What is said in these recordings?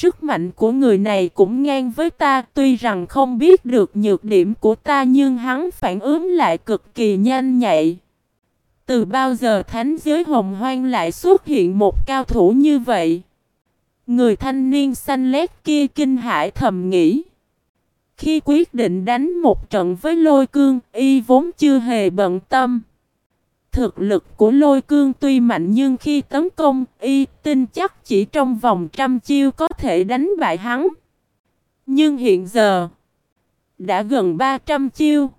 Sức mạnh của người này cũng ngang với ta, tuy rằng không biết được nhược điểm của ta nhưng hắn phản ứng lại cực kỳ nhanh nhạy. Từ bao giờ thánh giới hồng hoang lại xuất hiện một cao thủ như vậy? Người thanh niên xanh lét kia kinh hãi thầm nghĩ. Khi quyết định đánh một trận với lôi cương, y vốn chưa hề bận tâm. Thực lực của lôi cương tuy mạnh nhưng khi tấn công, y tin chắc chỉ trong vòng trăm chiêu có thể đánh bại hắn. Nhưng hiện giờ, đã gần 300 chiêu,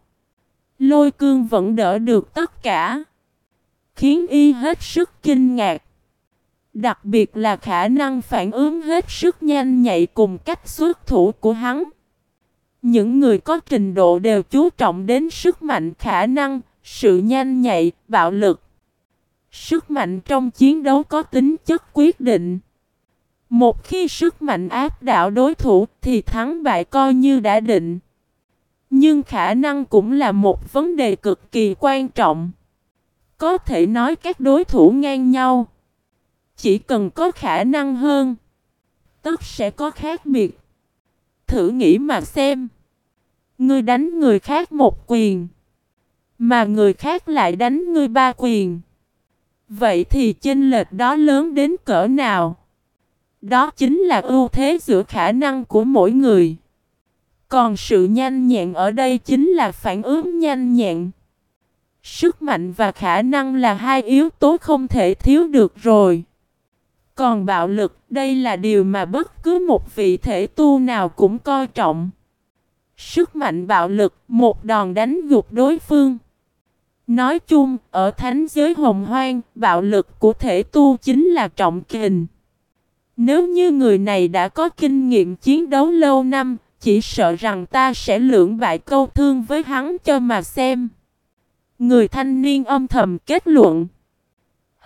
lôi cương vẫn đỡ được tất cả, khiến y hết sức kinh ngạc. Đặc biệt là khả năng phản ứng hết sức nhanh nhạy cùng cách xuất thủ của hắn. Những người có trình độ đều chú trọng đến sức mạnh khả năng, sự nhanh nhạy, bạo lực. Sức mạnh trong chiến đấu có tính chất quyết định. Một khi sức mạnh áp đảo đối thủ thì thắng bại coi như đã định. Nhưng khả năng cũng là một vấn đề cực kỳ quan trọng. Có thể nói các đối thủ ngang nhau. Chỉ cần có khả năng hơn, tất sẽ có khác biệt. Thử nghĩ mà xem. Ngươi đánh người khác một quyền. Mà người khác lại đánh ngươi ba quyền. Vậy thì chênh lệch đó lớn đến cỡ nào? Đó chính là ưu thế giữa khả năng của mỗi người. Còn sự nhanh nhẹn ở đây chính là phản ứng nhanh nhẹn. Sức mạnh và khả năng là hai yếu tố không thể thiếu được rồi. Còn bạo lực, đây là điều mà bất cứ một vị thể tu nào cũng coi trọng. Sức mạnh bạo lực, một đòn đánh gục đối phương. Nói chung, ở thánh giới hồng hoang, bạo lực của thể tu chính là trọng kình. Nếu như người này đã có kinh nghiệm chiến đấu lâu năm, chỉ sợ rằng ta sẽ lưỡng bại câu thương với hắn cho mà xem. Người thanh niên âm thầm kết luận.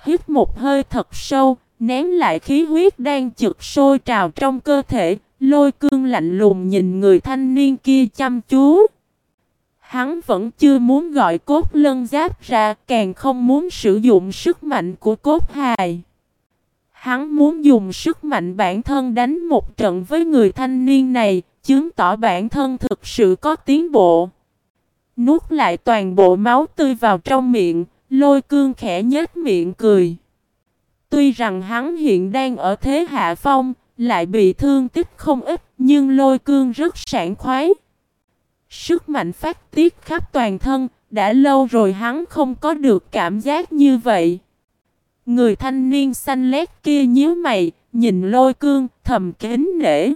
Hít một hơi thật sâu, nén lại khí huyết đang trực sôi trào trong cơ thể, lôi cương lạnh lùng nhìn người thanh niên kia chăm chú. Hắn vẫn chưa muốn gọi cốt lân giáp ra, càng không muốn sử dụng sức mạnh của cốt hài. Hắn muốn dùng sức mạnh bản thân đánh một trận với người thanh niên này, chứng tỏ bản thân thực sự có tiến bộ. Nuốt lại toàn bộ máu tươi vào trong miệng, lôi cương khẽ nhếch miệng cười. Tuy rằng hắn hiện đang ở thế hạ phong, lại bị thương tích không ít, nhưng lôi cương rất sảng khoái. Sức mạnh phát tiết khắp toàn thân, đã lâu rồi hắn không có được cảm giác như vậy. Người thanh niên xanh lét kia nhíu mày, nhìn lôi cương, thầm kính nể.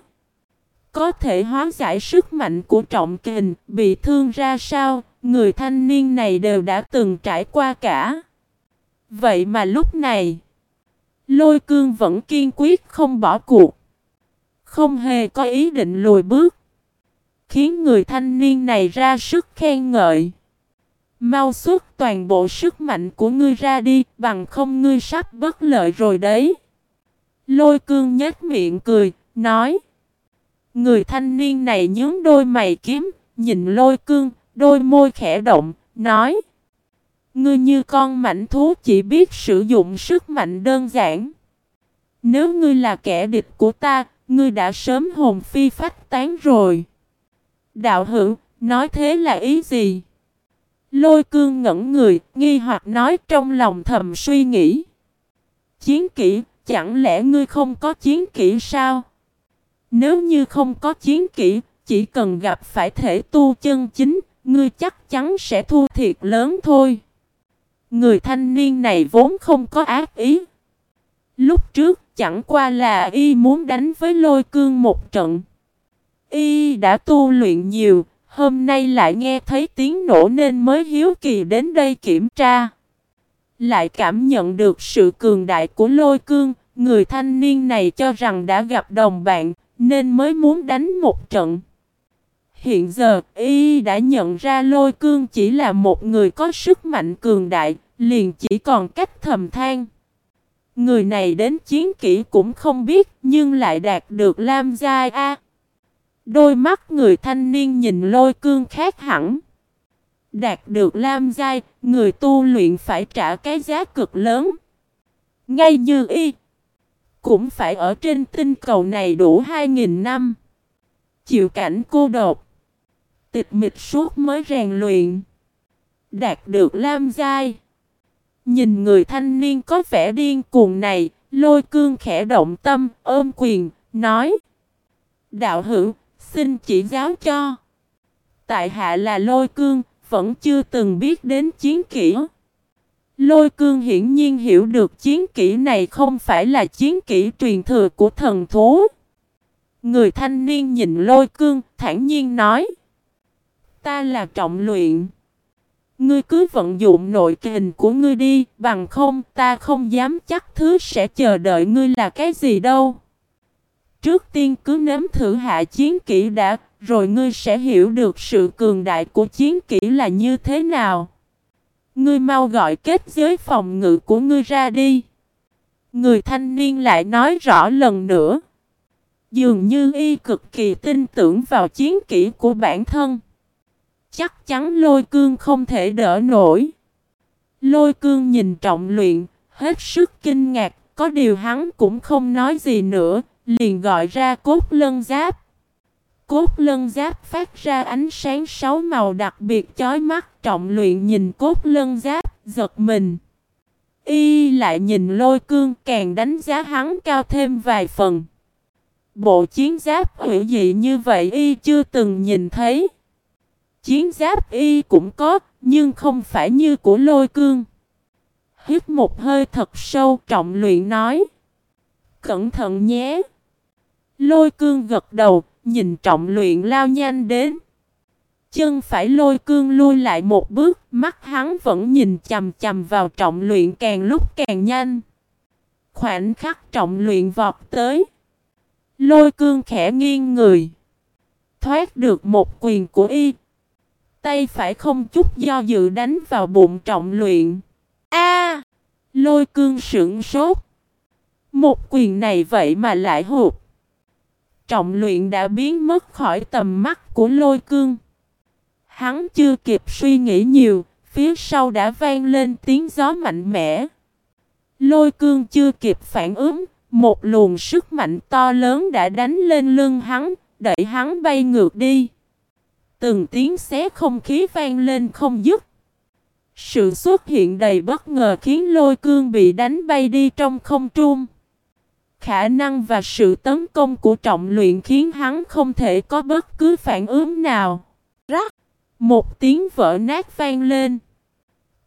Có thể hóa giải sức mạnh của trọng kình, bị thương ra sao, người thanh niên này đều đã từng trải qua cả. Vậy mà lúc này, lôi cương vẫn kiên quyết không bỏ cuộc. Không hề có ý định lùi bước. Khiến người thanh niên này ra sức khen ngợi. Mau xuất toàn bộ sức mạnh của ngươi ra đi, bằng không ngươi sắp bất lợi rồi đấy. Lôi cương nhếch miệng cười, nói. Người thanh niên này nhướng đôi mày kiếm, nhìn lôi cương, đôi môi khẽ động, nói. Ngươi như con mảnh thú chỉ biết sử dụng sức mạnh đơn giản. Nếu ngươi là kẻ địch của ta, ngươi đã sớm hồn phi phách tán rồi. Đạo hữu, nói thế là ý gì? Lôi cương ngẩn người, nghi hoặc nói trong lòng thầm suy nghĩ. Chiến kỹ, chẳng lẽ ngươi không có chiến kỹ sao? Nếu như không có chiến kỹ, chỉ cần gặp phải thể tu chân chính, ngươi chắc chắn sẽ thua thiệt lớn thôi. Người thanh niên này vốn không có ác ý. Lúc trước chẳng qua là y muốn đánh với lôi cương một trận. Y đã tu luyện nhiều, hôm nay lại nghe thấy tiếng nổ nên mới hiếu kỳ đến đây kiểm tra. Lại cảm nhận được sự cường đại của lôi cương, người thanh niên này cho rằng đã gặp đồng bạn, nên mới muốn đánh một trận. Hiện giờ, y đã nhận ra lôi cương chỉ là một người có sức mạnh cường đại, liền chỉ còn cách thầm than. Người này đến chiến kỹ cũng không biết, nhưng lại đạt được Lam Giai A. Đôi mắt người thanh niên nhìn lôi cương khác hẳn. Đạt được Lam Giai, người tu luyện phải trả cái giá cực lớn. Ngay như y. Cũng phải ở trên tinh cầu này đủ 2.000 năm. Chịu cảnh cô độc. Tịch mịch suốt mới rèn luyện. Đạt được lam giai. Nhìn người thanh niên có vẻ điên cuồng này, lôi cương khẽ động tâm, ôm quyền, nói. Đạo hữu, xin chỉ giáo cho. Tại hạ là lôi cương, vẫn chưa từng biết đến chiến kỹ. Lôi cương hiển nhiên hiểu được chiến kỹ này không phải là chiến kỹ truyền thừa của thần thú. Người thanh niên nhìn lôi cương, thản nhiên nói. Ta là trọng luyện. Ngươi cứ vận dụng nội kình của ngươi đi, bằng không ta không dám chắc thứ sẽ chờ đợi ngươi là cái gì đâu. Trước tiên cứ nếm thử hạ chiến kỹ đã, rồi ngươi sẽ hiểu được sự cường đại của chiến kỹ là như thế nào. Ngươi mau gọi kết giới phòng ngự của ngươi ra đi. Người thanh niên lại nói rõ lần nữa. Dường như y cực kỳ tin tưởng vào chiến kỹ của bản thân. Chắc chắn lôi cương không thể đỡ nổi. Lôi cương nhìn trọng luyện, hết sức kinh ngạc, có điều hắn cũng không nói gì nữa, liền gọi ra cốt lân giáp. Cốt lân giáp phát ra ánh sáng sáu màu đặc biệt chói mắt trọng luyện nhìn cốt lân giáp, giật mình. Y lại nhìn lôi cương càng đánh giá hắn cao thêm vài phần. Bộ chiến giáp hữu dị như vậy y chưa từng nhìn thấy. Chiến giáp y cũng có, nhưng không phải như của lôi cương. Hít một hơi thật sâu trọng luyện nói. Cẩn thận nhé. Lôi cương gật đầu, nhìn trọng luyện lao nhanh đến. Chân phải lôi cương lui lại một bước, mắt hắn vẫn nhìn chầm chầm vào trọng luyện càng lúc càng nhanh. Khoảnh khắc trọng luyện vọt tới. Lôi cương khẽ nghiêng người. Thoát được một quyền của y. Tay phải không chút do dự đánh vào bụng trọng luyện. A! lôi cương sững sốt. Một quyền này vậy mà lại hụt. Trọng luyện đã biến mất khỏi tầm mắt của lôi cương. Hắn chưa kịp suy nghĩ nhiều, phía sau đã vang lên tiếng gió mạnh mẽ. Lôi cương chưa kịp phản ứng, một luồng sức mạnh to lớn đã đánh lên lưng hắn, đẩy hắn bay ngược đi. Từng tiếng xé không khí vang lên không dứt. Sự xuất hiện đầy bất ngờ khiến lôi cương bị đánh bay đi trong không trung. Khả năng và sự tấn công của trọng luyện khiến hắn không thể có bất cứ phản ứng nào. Rắc! Một tiếng vỡ nát vang lên.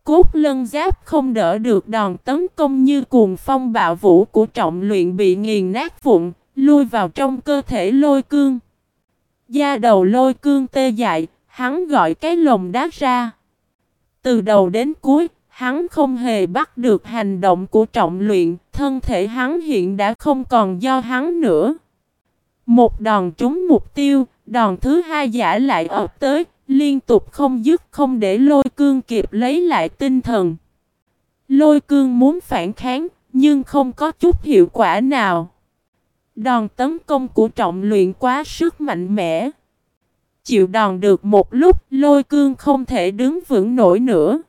Cốt lân giáp không đỡ được đòn tấn công như cuồng phong bạo vũ của trọng luyện bị nghiền nát vụn, lui vào trong cơ thể lôi cương. Da đầu lôi cương tê dại, hắn gọi cái lồng đá ra. Từ đầu đến cuối, hắn không hề bắt được hành động của trọng luyện, thân thể hắn hiện đã không còn do hắn nữa. Một đòn trúng mục tiêu, đòn thứ hai giả lại ập tới, liên tục không dứt không để lôi cương kịp lấy lại tinh thần. Lôi cương muốn phản kháng, nhưng không có chút hiệu quả nào. Đòn tấn công của trọng luyện quá sức mạnh mẽ. Chịu đòn được một lúc, lôi cương không thể đứng vững nổi nữa.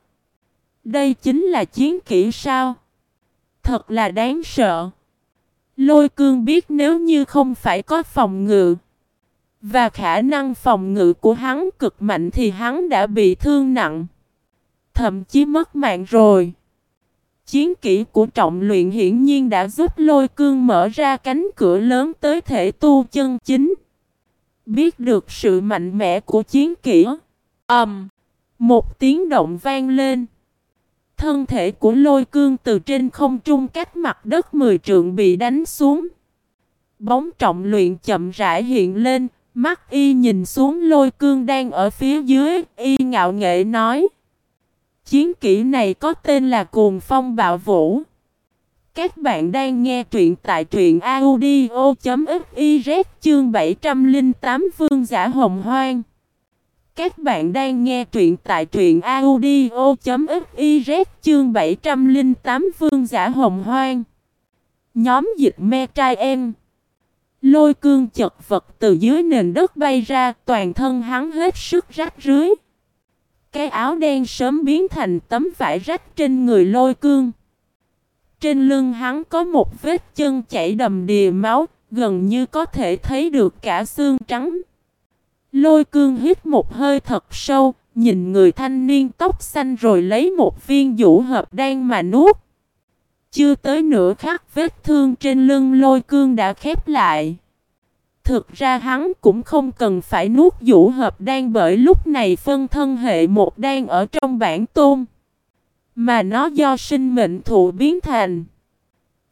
Đây chính là chiến kỹ sao? Thật là đáng sợ. Lôi cương biết nếu như không phải có phòng ngự và khả năng phòng ngự của hắn cực mạnh thì hắn đã bị thương nặng. Thậm chí mất mạng rồi. Chiến kỹ của trọng luyện hiển nhiên đã giúp lôi cương mở ra cánh cửa lớn tới thể tu chân chính. Biết được sự mạnh mẽ của chiến kỹ. ầm, um, Một tiếng động vang lên. Thân thể của lôi cương từ trên không trung cách mặt đất mười trượng bị đánh xuống. Bóng trọng luyện chậm rãi hiện lên, mắt y nhìn xuống lôi cương đang ở phía dưới, y ngạo nghệ nói. Chiến kỹ này có tên là Cuồng Phong Bạo Vũ. Các bạn đang nghe truyện tại truyện audio.fiz chương 708 Vương giả Hồng Hoang. Các bạn đang nghe truyện tại truyện audio.fiz chương 708 Vương giả Hồng Hoang. Nhóm dịch me trai em. Lôi cương chật vật từ dưới nền đất bay ra, toàn thân hắn hết sức rách rưới. Cái áo đen sớm biến thành tấm vải rách trên người lôi cương. trên lưng hắn có một vết chân chảy đầm đìa máu, gần như có thể thấy được cả xương trắng. Lôi cương hít một hơi thật sâu, nhìn người thanh niên tóc xanh rồi lấy một viên vũ hợp đan mà nuốt. Chưa tới nửa khắc vết thương trên lưng lôi cương đã khép lại. Thực ra hắn cũng không cần phải nuốt vũ hợp đan bởi lúc này phân thân hệ một đan ở trong bản tôn. Mà nó do sinh mệnh thụ biến thành.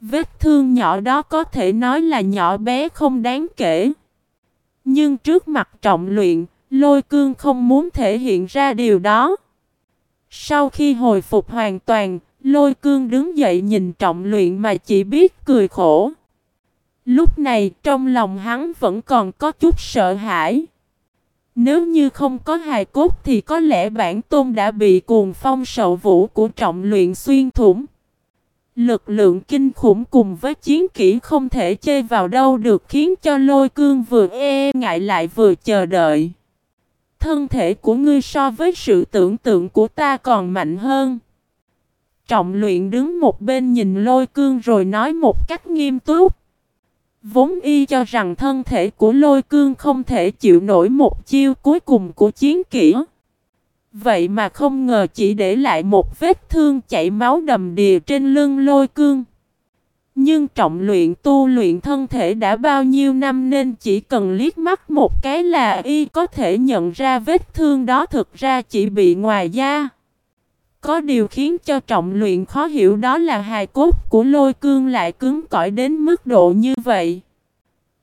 Vết thương nhỏ đó có thể nói là nhỏ bé không đáng kể. Nhưng trước mặt trọng luyện, lôi cương không muốn thể hiện ra điều đó. Sau khi hồi phục hoàn toàn, lôi cương đứng dậy nhìn trọng luyện mà chỉ biết cười khổ. Lúc này trong lòng hắn vẫn còn có chút sợ hãi. Nếu như không có hài cốt thì có lẽ bản tôn đã bị cuồng phong sậu vũ của trọng luyện xuyên thủng. Lực lượng kinh khủng cùng với chiến kỹ không thể chê vào đâu được khiến cho lôi cương vừa e ngại lại vừa chờ đợi. Thân thể của ngươi so với sự tưởng tượng của ta còn mạnh hơn. Trọng luyện đứng một bên nhìn lôi cương rồi nói một cách nghiêm túc. Vốn y cho rằng thân thể của lôi cương không thể chịu nổi một chiêu cuối cùng của chiến kỹ. Vậy mà không ngờ chỉ để lại một vết thương chảy máu đầm đìa trên lưng lôi cương. Nhưng trọng luyện tu luyện thân thể đã bao nhiêu năm nên chỉ cần liếc mắt một cái là y có thể nhận ra vết thương đó thực ra chỉ bị ngoài da. Có điều khiến cho trọng luyện khó hiểu đó là hài cốt của lôi cương lại cứng cỏi đến mức độ như vậy.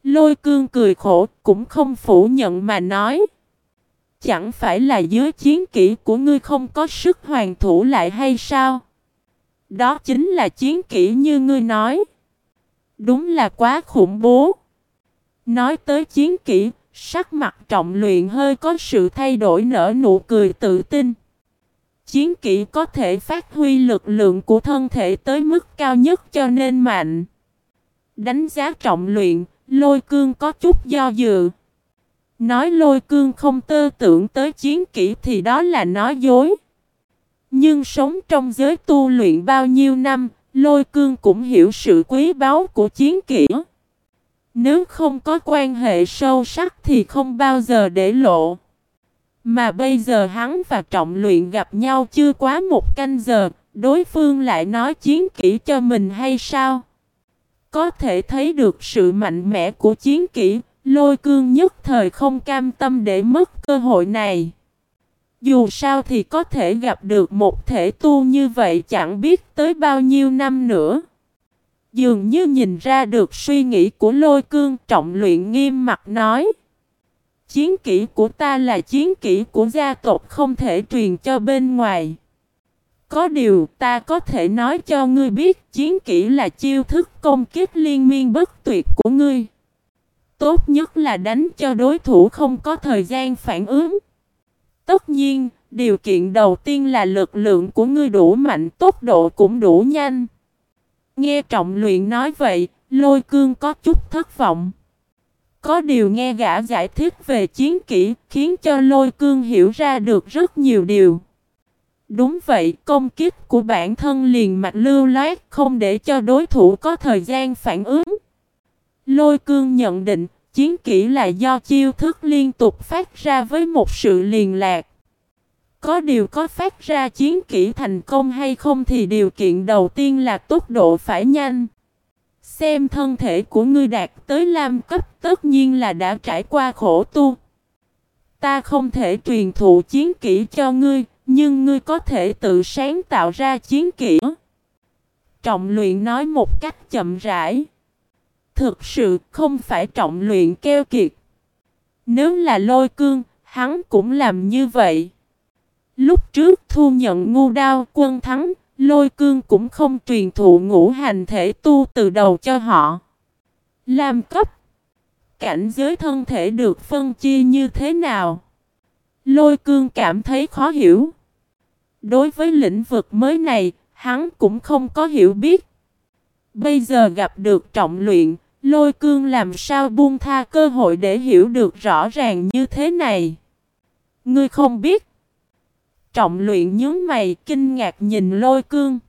Lôi cương cười khổ, cũng không phủ nhận mà nói. Chẳng phải là dưới chiến kỹ của ngươi không có sức hoàn thủ lại hay sao? Đó chính là chiến kỹ như ngươi nói. Đúng là quá khủng bố. Nói tới chiến kỹ, sắc mặt trọng luyện hơi có sự thay đổi nở nụ cười tự tin. Chiến kỹ có thể phát huy lực lượng của thân thể tới mức cao nhất cho nên mạnh. Đánh giá trọng luyện, lôi cương có chút do dự. Nói lôi cương không tơ tưởng tới chiến kỹ thì đó là nói dối. Nhưng sống trong giới tu luyện bao nhiêu năm, lôi cương cũng hiểu sự quý báu của chiến kỹ. Nếu không có quan hệ sâu sắc thì không bao giờ để lộ. Mà bây giờ hắn và trọng luyện gặp nhau chưa quá một canh giờ, đối phương lại nói chiến kỹ cho mình hay sao? Có thể thấy được sự mạnh mẽ của chiến kỹ, lôi cương nhất thời không cam tâm để mất cơ hội này. Dù sao thì có thể gặp được một thể tu như vậy chẳng biết tới bao nhiêu năm nữa. Dường như nhìn ra được suy nghĩ của lôi cương trọng luyện nghiêm mặt nói. Chiến kỹ của ta là chiến kỹ của gia tộc không thể truyền cho bên ngoài. Có điều ta có thể nói cho ngươi biết chiến kỹ là chiêu thức công kích liên miên bất tuyệt của ngươi. Tốt nhất là đánh cho đối thủ không có thời gian phản ứng. Tất nhiên, điều kiện đầu tiên là lực lượng của ngươi đủ mạnh, tốc độ cũng đủ nhanh. Nghe trọng luyện nói vậy, lôi cương có chút thất vọng. Có điều nghe gã giải thích về chiến kỹ khiến cho lôi cương hiểu ra được rất nhiều điều. Đúng vậy, công kích của bản thân liền mạch lưu loát không để cho đối thủ có thời gian phản ứng. Lôi cương nhận định, chiến kỹ là do chiêu thức liên tục phát ra với một sự liền lạc. Có điều có phát ra chiến kỹ thành công hay không thì điều kiện đầu tiên là tốc độ phải nhanh. Xem thân thể của ngươi đạt tới lam cấp tất nhiên là đã trải qua khổ tu. Ta không thể truyền thụ chiến kỹ cho ngươi, nhưng ngươi có thể tự sáng tạo ra chiến kỹ. Trọng luyện nói một cách chậm rãi. Thực sự không phải trọng luyện keo kiệt. Nếu là lôi cương, hắn cũng làm như vậy. Lúc trước thu nhận ngu đao quân thắng, lôi cương cũng không truyền thụ ngũ hành thể tu từ đầu cho họ. Làm cấp. Cảnh giới thân thể được phân chia như thế nào? Lôi cương cảm thấy khó hiểu. Đối với lĩnh vực mới này, hắn cũng không có hiểu biết. Bây giờ gặp được trọng luyện, lôi cương làm sao buông tha cơ hội để hiểu được rõ ràng như thế này. Ngươi không biết. Trọng luyện nhướng mày kinh ngạc nhìn lôi cương.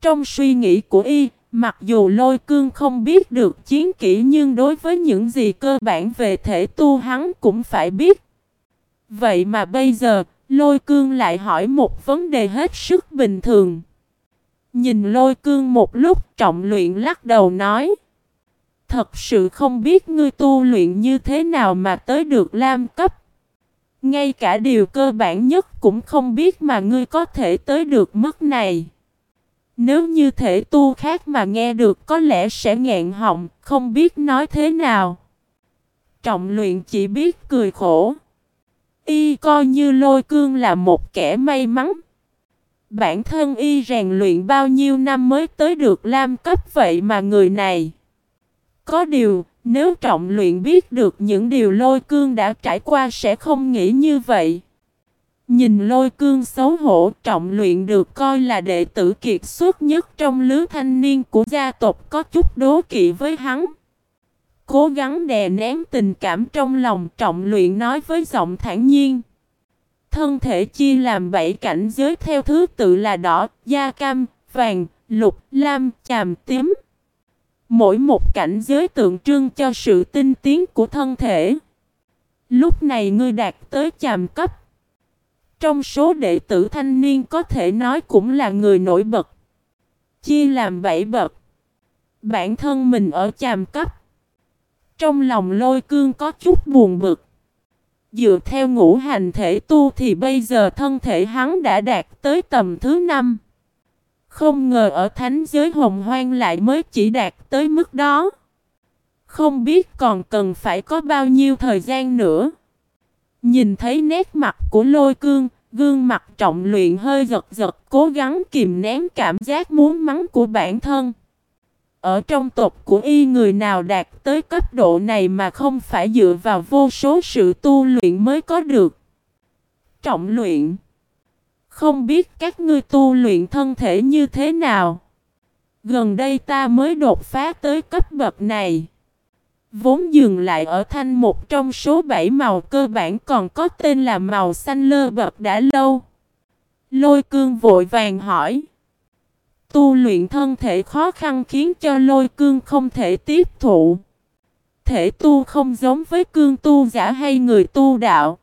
Trong suy nghĩ của y, mặc dù lôi cương không biết được chiến kỹ nhưng đối với những gì cơ bản về thể tu hắn cũng phải biết. Vậy mà bây giờ, lôi cương lại hỏi một vấn đề hết sức bình thường. Nhìn lôi cương một lúc trọng luyện lắc đầu nói. Thật sự không biết ngươi tu luyện như thế nào mà tới được lam cấp. Ngay cả điều cơ bản nhất cũng không biết mà ngươi có thể tới được mức này. Nếu như thể tu khác mà nghe được có lẽ sẽ ngẹn họng, không biết nói thế nào. Trọng luyện chỉ biết cười khổ. Y coi như lôi cương là một kẻ may mắn. Bản thân y rèn luyện bao nhiêu năm mới tới được lam cấp vậy mà người này. Có điều, nếu trọng luyện biết được những điều lôi cương đã trải qua sẽ không nghĩ như vậy. Nhìn lôi cương xấu hổ trọng luyện được coi là đệ tử kiệt xuất nhất trong lứa thanh niên của gia tộc có chút đố kỵ với hắn. Cố gắng đè nén tình cảm trong lòng trọng luyện nói với giọng thản nhiên. Thân thể chia làm bảy cảnh giới theo thứ tự là đỏ, da cam, vàng, lục, lam, chàm, tím. Mỗi một cảnh giới tượng trưng cho sự tinh tiến của thân thể. Lúc này ngươi đạt tới chàm cấp. Trong số đệ tử thanh niên có thể nói cũng là người nổi bật. Chia làm bảy bậc. Bản thân mình ở chàm cấp. Trong lòng lôi cương có chút buồn bực. Dựa theo ngũ hành thể tu thì bây giờ thân thể hắn đã đạt tới tầm thứ năm. Không ngờ ở thánh giới hồng hoang lại mới chỉ đạt tới mức đó. Không biết còn cần phải có bao nhiêu thời gian nữa. Nhìn thấy nét mặt của lôi cương, gương mặt trọng luyện hơi giật giật, cố gắng kìm nén cảm giác muốn mắng của bản thân. Ở trong tộc của y người nào đạt tới cấp độ này mà không phải dựa vào vô số sự tu luyện mới có được. Trọng luyện không biết các ngươi tu luyện thân thể như thế nào. Gần đây ta mới đột phá tới cấp bậc này. Vốn dừng lại ở thanh một trong số bảy màu cơ bản còn có tên là màu xanh lơ bậc đã lâu. Lôi cương vội vàng hỏi. Tu luyện thân thể khó khăn khiến cho lôi cương không thể tiếp thụ. Thể tu không giống với cương tu giả hay người tu đạo.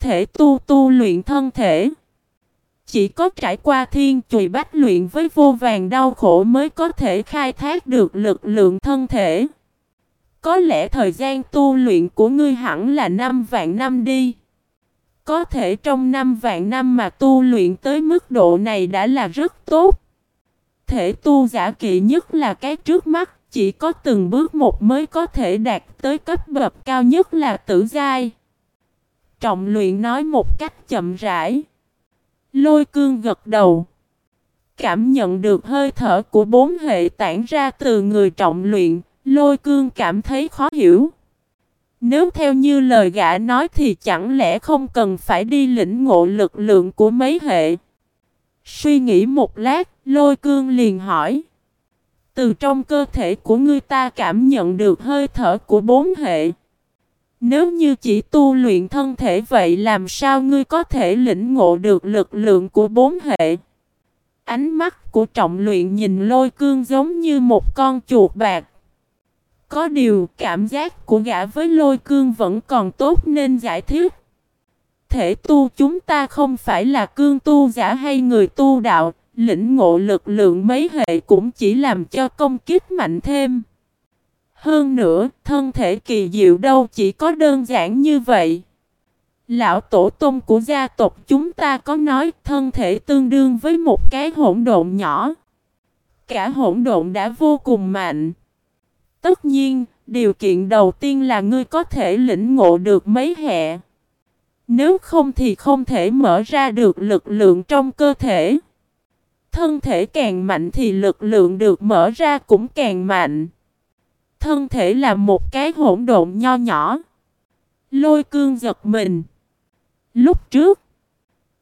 Thể tu tu luyện thân thể. Chỉ có trải qua thiên chùy bách luyện với vô vàng đau khổ mới có thể khai thác được lực lượng thân thể. Có lẽ thời gian tu luyện của ngươi hẳn là năm vạn năm đi. Có thể trong năm vạn năm mà tu luyện tới mức độ này đã là rất tốt thể tu giả kỵ nhất là cái trước mắt, chỉ có từng bước một mới có thể đạt tới cấp bậc cao nhất là tử giai. Trọng luyện nói một cách chậm rãi. Lôi cương gật đầu. Cảm nhận được hơi thở của bốn hệ tản ra từ người trọng luyện, lôi cương cảm thấy khó hiểu. Nếu theo như lời gã nói thì chẳng lẽ không cần phải đi lĩnh ngộ lực lượng của mấy hệ. Suy nghĩ một lát, lôi cương liền hỏi. Từ trong cơ thể của ngươi ta cảm nhận được hơi thở của bốn hệ. Nếu như chỉ tu luyện thân thể vậy làm sao ngươi có thể lĩnh ngộ được lực lượng của bốn hệ? Ánh mắt của trọng luyện nhìn lôi cương giống như một con chuột bạc. Có điều cảm giác của gã với lôi cương vẫn còn tốt nên giải thích. Thể tu chúng ta không phải là cương tu giả hay người tu đạo, lĩnh ngộ lực lượng mấy hệ cũng chỉ làm cho công kích mạnh thêm. Hơn nữa, thân thể kỳ diệu đâu chỉ có đơn giản như vậy. Lão tổ tông của gia tộc chúng ta có nói thân thể tương đương với một cái hỗn độn nhỏ. Cả hỗn độn đã vô cùng mạnh. Tất nhiên, điều kiện đầu tiên là ngươi có thể lĩnh ngộ được mấy hệ. Nếu không thì không thể mở ra được lực lượng trong cơ thể. Thân thể càng mạnh thì lực lượng được mở ra cũng càng mạnh. Thân thể là một cái hỗn độn nho nhỏ. Lôi cương giật mình. Lúc trước,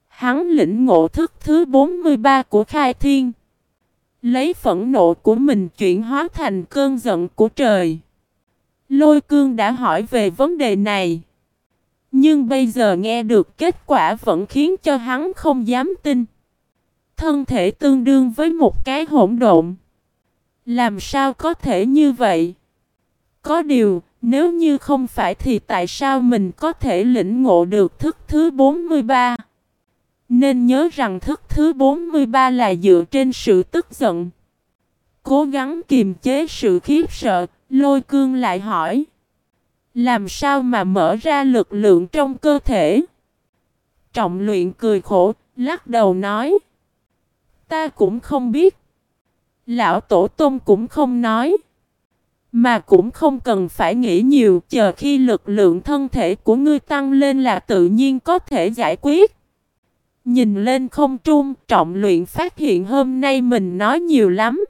hắn lĩnh ngộ thức thứ 43 của khai thiên. Lấy phẫn nộ của mình chuyển hóa thành cơn giận của trời. Lôi cương đã hỏi về vấn đề này. Nhưng bây giờ nghe được kết quả vẫn khiến cho hắn không dám tin. Thân thể tương đương với một cái hỗn độn. Làm sao có thể như vậy? Có điều, nếu như không phải thì tại sao mình có thể lĩnh ngộ được thức thứ 43? Nên nhớ rằng thức thứ 43 là dựa trên sự tức giận. Cố gắng kiềm chế sự khiếp sợ, lôi cương lại hỏi. Làm sao mà mở ra lực lượng trong cơ thể? Trọng luyện cười khổ, lắc đầu nói. Ta cũng không biết. Lão Tổ Tông cũng không nói. Mà cũng không cần phải nghĩ nhiều, chờ khi lực lượng thân thể của ngươi tăng lên là tự nhiên có thể giải quyết. Nhìn lên không trung, trọng luyện phát hiện hôm nay mình nói nhiều lắm.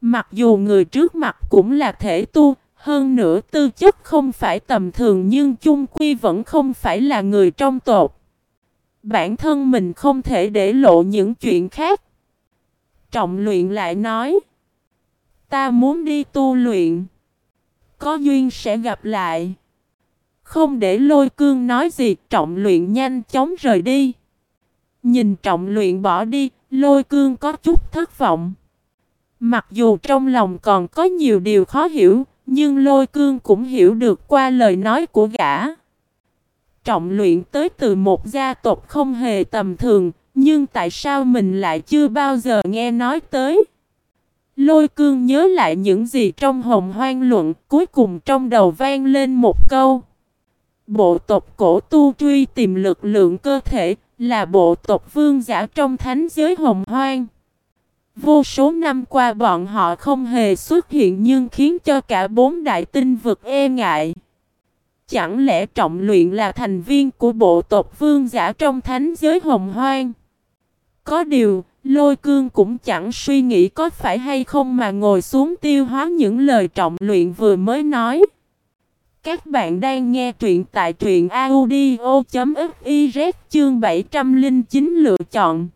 Mặc dù người trước mặt cũng là thể tu, hơn nữa tư chất không phải tầm thường nhưng chung quy vẫn không phải là người trong tột. Bản thân mình không thể để lộ những chuyện khác. Trọng luyện lại nói. Ta muốn đi tu luyện. Có duyên sẽ gặp lại. Không để lôi cương nói gì trọng luyện nhanh chóng rời đi. Nhìn trọng luyện bỏ đi, lôi cương có chút thất vọng. Mặc dù trong lòng còn có nhiều điều khó hiểu, nhưng lôi cương cũng hiểu được qua lời nói của gã. Trọng luyện tới từ một gia tộc không hề tầm thường, nhưng tại sao mình lại chưa bao giờ nghe nói tới? Lôi cương nhớ lại những gì trong hồng hoang luận, cuối cùng trong đầu vang lên một câu. Bộ tộc cổ tu truy tìm lực lượng cơ thể, là bộ tộc vương giả trong thánh giới hồng hoang. Vô số năm qua bọn họ không hề xuất hiện nhưng khiến cho cả bốn đại tinh vực e ngại. Chẳng lẽ trọng luyện là thành viên của bộ tộc vương giả trong thánh giới hồng hoang? Có điều, lôi cương cũng chẳng suy nghĩ có phải hay không mà ngồi xuống tiêu hóa những lời trọng luyện vừa mới nói. Các bạn đang nghe truyện tại truyện audio.fiz chương 709 lựa chọn.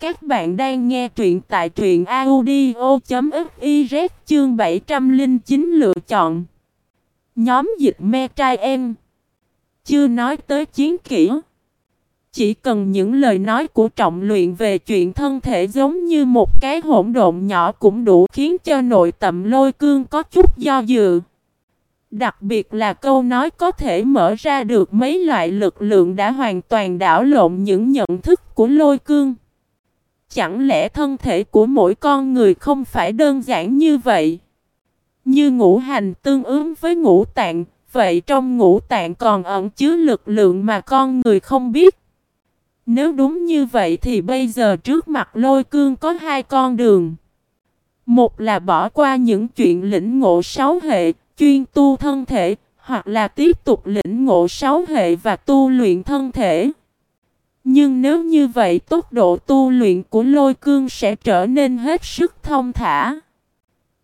Các bạn đang nghe truyện tại truyện audio.fiz chương 709 lựa chọn. Nhóm dịch me trai em. Chưa nói tới chiến kỹ. Chỉ cần những lời nói của trọng luyện về chuyện thân thể giống như một cái hỗn độn nhỏ cũng đủ khiến cho nội tâm lôi cương có chút do dự. Đặc biệt là câu nói có thể mở ra được mấy loại lực lượng đã hoàn toàn đảo lộn những nhận thức của lôi cương. Chẳng lẽ thân thể của mỗi con người không phải đơn giản như vậy? Như ngũ hành tương ứng với ngũ tạng, vậy trong ngũ tạng còn ẩn chứa lực lượng mà con người không biết. Nếu đúng như vậy thì bây giờ trước mặt lôi cương có hai con đường. Một là bỏ qua những chuyện lĩnh ngộ sáu hệ, chuyên tu thân thể, hoặc là tiếp tục lĩnh ngộ sáu hệ và tu luyện thân thể. Nhưng nếu như vậy tốc độ tu luyện của lôi cương sẽ trở nên hết sức thông thả.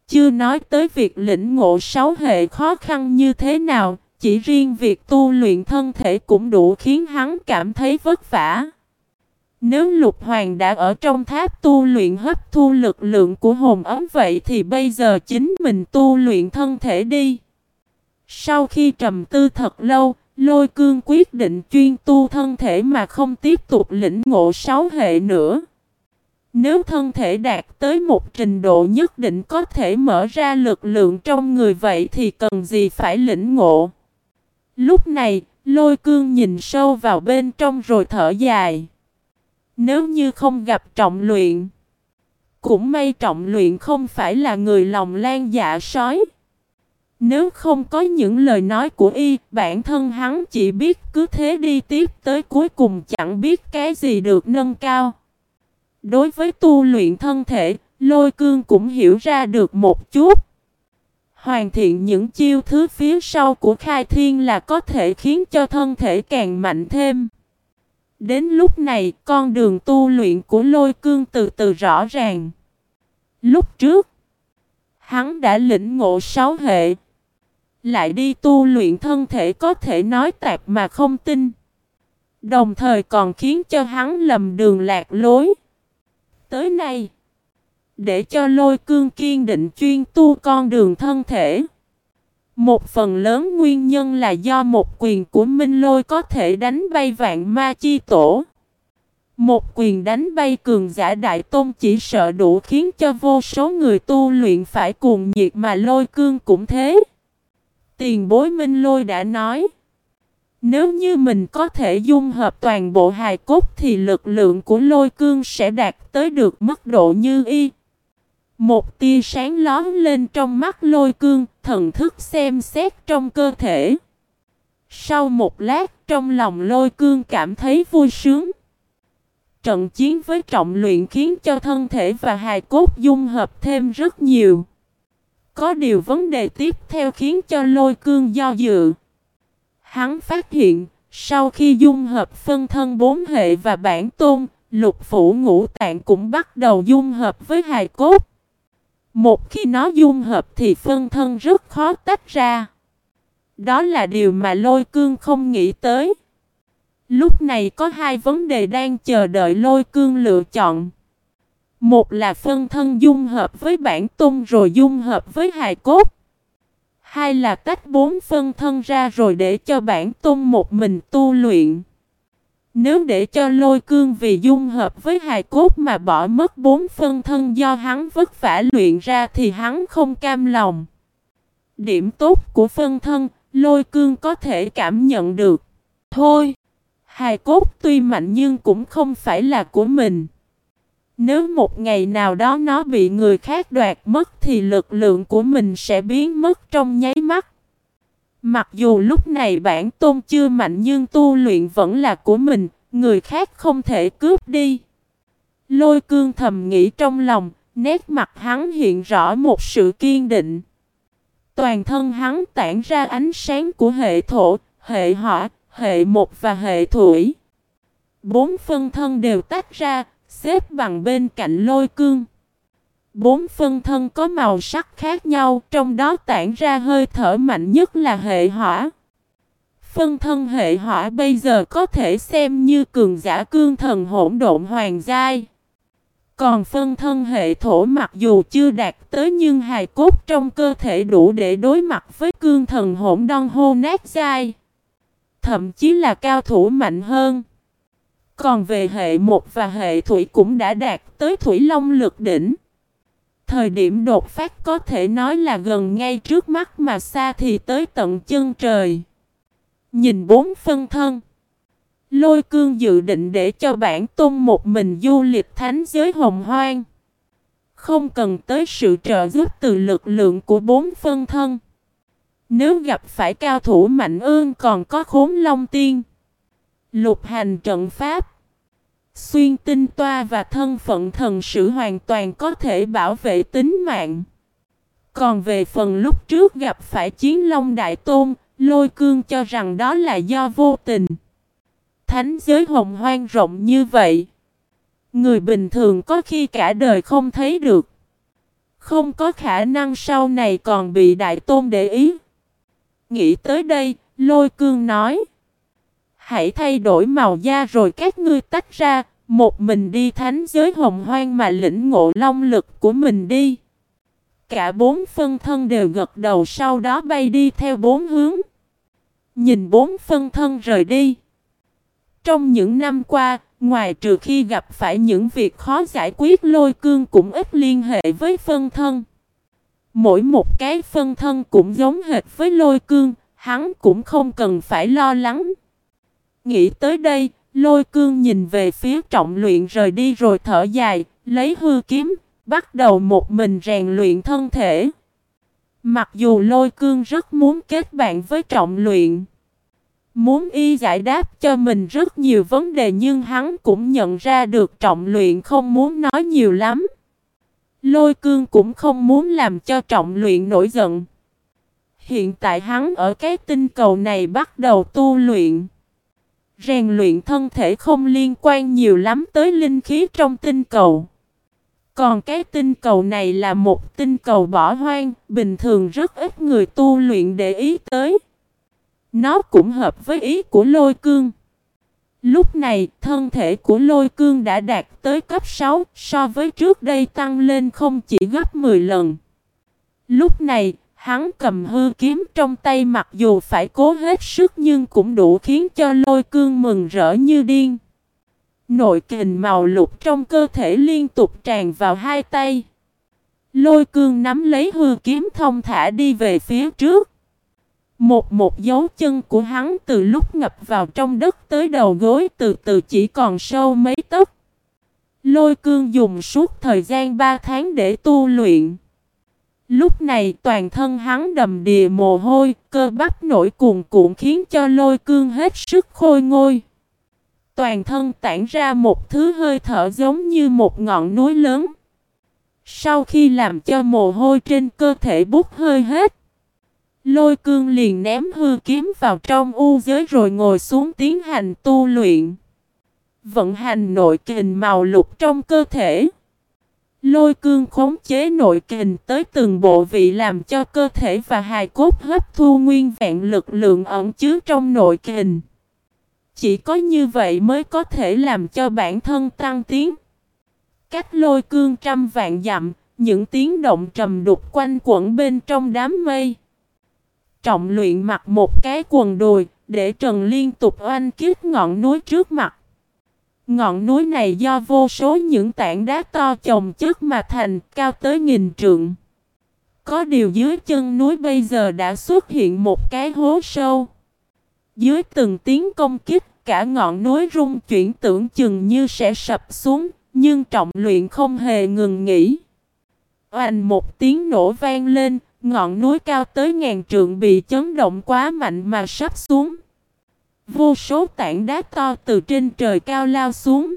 Chưa nói tới việc lĩnh ngộ sáu hệ khó khăn như thế nào, chỉ riêng việc tu luyện thân thể cũng đủ khiến hắn cảm thấy vất vả. Nếu lục hoàng đã ở trong tháp tu luyện hấp thu lực lượng của hồn ấm vậy thì bây giờ chính mình tu luyện thân thể đi. Sau khi trầm tư thật lâu, lôi cương quyết định chuyên tu thân thể mà không tiếp tục lĩnh ngộ sáu hệ nữa. Nếu thân thể đạt tới một trình độ nhất định có thể mở ra lực lượng trong người vậy thì cần gì phải lĩnh ngộ. Lúc này, lôi cương nhìn sâu vào bên trong rồi thở dài. Nếu như không gặp trọng luyện, cũng may trọng luyện không phải là người lòng lan dạ sói. Nếu không có những lời nói của y, bản thân hắn chỉ biết cứ thế đi tiếp tới cuối cùng chẳng biết cái gì được nâng cao. Đối với tu luyện thân thể, lôi cương cũng hiểu ra được một chút. Hoàn thiện những chiêu thứ phía sau của khai thiên là có thể khiến cho thân thể càng mạnh thêm. Đến lúc này, con đường tu luyện của lôi cương từ từ rõ ràng. Lúc trước, hắn đã lĩnh ngộ sáu hệ. Lại đi tu luyện thân thể có thể nói tạc mà không tin. Đồng thời còn khiến cho hắn lầm đường lạc lối. Tới nay, để cho lôi cương kiên định chuyên tu con đường thân thể. Một phần lớn nguyên nhân là do một quyền của Minh Lôi có thể đánh bay vạn ma chi tổ. Một quyền đánh bay cường giả đại tôn chỉ sợ đủ khiến cho vô số người tu luyện phải cuồng nhiệt mà lôi cương cũng thế. Tiền bối minh lôi đã nói. Nếu như mình có thể dung hợp toàn bộ hài cốt thì lực lượng của lôi cương sẽ đạt tới được mức độ như y. Một tia sáng lón lên trong mắt lôi cương, thần thức xem xét trong cơ thể. Sau một lát trong lòng lôi cương cảm thấy vui sướng. Trận chiến với trọng luyện khiến cho thân thể và hài cốt dung hợp thêm rất nhiều. Có điều vấn đề tiếp theo khiến cho lôi cương do dự. Hắn phát hiện, sau khi dung hợp phân thân bốn hệ và bản tôn, lục phủ ngũ tạng cũng bắt đầu dung hợp với hài cốt. Một khi nó dung hợp thì phân thân rất khó tách ra. Đó là điều mà lôi cương không nghĩ tới. Lúc này có hai vấn đề đang chờ đợi lôi cương lựa chọn. Một là phân thân dung hợp với bản tung rồi dung hợp với hài cốt. Hai là tách bốn phân thân ra rồi để cho bản tung một mình tu luyện. Nếu để cho lôi cương vì dung hợp với hài cốt mà bỏ mất bốn phân thân do hắn vất vả luyện ra thì hắn không cam lòng. Điểm tốt của phân thân, lôi cương có thể cảm nhận được. Thôi, hài cốt tuy mạnh nhưng cũng không phải là của mình. Nếu một ngày nào đó nó bị người khác đoạt mất thì lực lượng của mình sẽ biến mất trong nháy mắt. Mặc dù lúc này bản tôn chưa mạnh nhưng tu luyện vẫn là của mình, người khác không thể cướp đi. Lôi cương thầm nghĩ trong lòng, nét mặt hắn hiện rõ một sự kiên định. Toàn thân hắn tản ra ánh sáng của hệ thổ, hệ hỏa, hệ một và hệ thủy. Bốn phân thân đều tách ra, xếp bằng bên cạnh lôi cương. Bốn phân thân có màu sắc khác nhau, trong đó tản ra hơi thở mạnh nhất là hệ hỏa. Phân thân hệ hỏa bây giờ có thể xem như cường giả cương thần hỗn độn hoàng giai. Còn phân thân hệ thổ mặc dù chưa đạt tới nhưng hài cốt trong cơ thể đủ để đối mặt với cương thần hỗn đon hô nát giai. Thậm chí là cao thủ mạnh hơn. Còn về hệ một và hệ thủy cũng đã đạt tới thủy long lực đỉnh. Thời điểm đột phát có thể nói là gần ngay trước mắt mà xa thì tới tận chân trời. Nhìn bốn phân thân. Lôi cương dự định để cho bản tôn một mình du lịch thánh giới hồng hoang. Không cần tới sự trợ giúp từ lực lượng của bốn phân thân. Nếu gặp phải cao thủ mạnh ương còn có khốn long tiên. Lục hành trận pháp. Xuyên tinh toa và thân phận thần sử hoàn toàn có thể bảo vệ tính mạng. Còn về phần lúc trước gặp phải chiến long đại tôn, lôi cương cho rằng đó là do vô tình. Thánh giới hồng hoang rộng như vậy. Người bình thường có khi cả đời không thấy được. Không có khả năng sau này còn bị đại tôn để ý. Nghĩ tới đây, lôi cương nói. Hãy thay đổi màu da rồi các ngươi tách ra, một mình đi thánh giới hồng hoang mà lĩnh ngộ long lực của mình đi. Cả bốn phân thân đều gật đầu sau đó bay đi theo bốn hướng. Nhìn bốn phân thân rời đi. Trong những năm qua, ngoài trừ khi gặp phải những việc khó giải quyết lôi cương cũng ít liên hệ với phân thân. Mỗi một cái phân thân cũng giống hệt với lôi cương, hắn cũng không cần phải lo lắng. Nghĩ tới đây, lôi cương nhìn về phía trọng luyện rời đi rồi thở dài, lấy hư kiếm, bắt đầu một mình rèn luyện thân thể. Mặc dù lôi cương rất muốn kết bạn với trọng luyện. Muốn y giải đáp cho mình rất nhiều vấn đề nhưng hắn cũng nhận ra được trọng luyện không muốn nói nhiều lắm. Lôi cương cũng không muốn làm cho trọng luyện nổi giận. Hiện tại hắn ở cái tinh cầu này bắt đầu tu luyện. Rèn luyện thân thể không liên quan nhiều lắm tới linh khí trong tinh cầu. Còn cái tinh cầu này là một tinh cầu bỏ hoang, bình thường rất ít người tu luyện để ý tới. Nó cũng hợp với ý của lôi cương. Lúc này, thân thể của lôi cương đã đạt tới cấp 6, so với trước đây tăng lên không chỉ gấp 10 lần. Lúc này, hắn cầm hư kiếm trong tay mặc dù phải cố hết sức nhưng cũng đủ khiến cho lôi cương mừng rỡ như điên. Nội kình màu lục trong cơ thể liên tục tràn vào hai tay. Lôi cương nắm lấy hư kiếm thông thả đi về phía trước. Một một dấu chân của hắn từ lúc ngập vào trong đất tới đầu gối từ từ chỉ còn sâu mấy tấc. Lôi cương dùng suốt thời gian ba tháng để tu luyện. Lúc này toàn thân hắn đầm đìa mồ hôi, cơ bắp nổi cuồn cuộn khiến cho lôi cương hết sức khôi ngôi. Toàn thân tản ra một thứ hơi thở giống như một ngọn núi lớn. Sau khi làm cho mồ hôi trên cơ thể bút hơi hết, lôi cương liền ném hư kiếm vào trong u giới rồi ngồi xuống tiến hành tu luyện. Vận hành nội kình màu lục trong cơ thể. Lôi cương khống chế nội kình tới từng bộ vị làm cho cơ thể và hài cốt hấp thu nguyên vẹn lực lượng ẩn chứa trong nội kình. Chỉ có như vậy mới có thể làm cho bản thân tăng tiến. Cách lôi cương trăm vạn dặm, những tiếng động trầm đục quanh quẩn bên trong đám mây. Trọng luyện mặc một cái quần đùi, để trần liên tục oanh kiết ngọn núi trước mặt. Ngọn núi này do vô số những tảng đá to chồng chất mà thành, cao tới nghìn trượng. Có điều dưới chân núi bây giờ đã xuất hiện một cái hố sâu. Dưới từng tiếng công kích, cả ngọn núi rung chuyển tưởng chừng như sẽ sập xuống, nhưng trọng luyện không hề ngừng nghỉ. Oanh một tiếng nổ vang lên, ngọn núi cao tới ngàn trượng bị chấn động quá mạnh mà sắp xuống. Vô số tảng đá to từ trên trời cao lao xuống.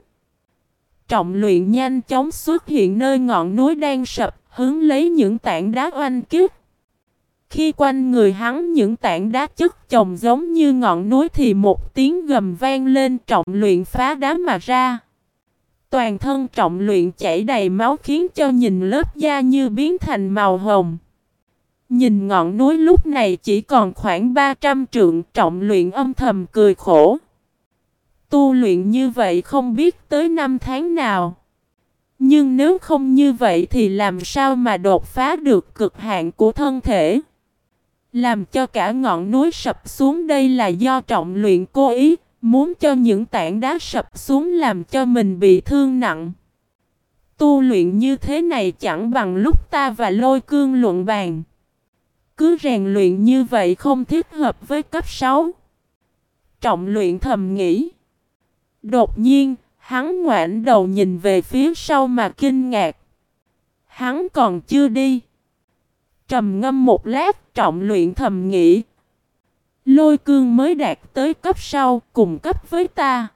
Trọng luyện nhanh chóng xuất hiện nơi ngọn núi đang sập, hướng lấy những tảng đá oanh kích. Khi quanh người hắn những tảng đá chất chồng giống như ngọn núi thì một tiếng gầm vang lên trọng luyện phá đá mà ra. Toàn thân trọng luyện chảy đầy máu khiến cho nhìn lớp da như biến thành màu hồng. Nhìn ngọn núi lúc này chỉ còn khoảng 300 trượng trọng luyện âm thầm cười khổ. Tu luyện như vậy không biết tới năm tháng nào. Nhưng nếu không như vậy thì làm sao mà đột phá được cực hạn của thân thể. Làm cho cả ngọn núi sập xuống đây là do trọng luyện cố ý, muốn cho những tảng đá sập xuống làm cho mình bị thương nặng. Tu luyện như thế này chẳng bằng lúc ta và lôi cương luận bàn. Cứ rèn luyện như vậy không thích hợp với cấp 6. Trọng luyện thầm nghĩ. Đột nhiên, hắn ngoãn đầu nhìn về phía sau mà kinh ngạc. Hắn còn chưa đi. Trầm ngâm một lát, trọng luyện thầm nghĩ. Lôi cương mới đạt tới cấp sau, cùng cấp với ta.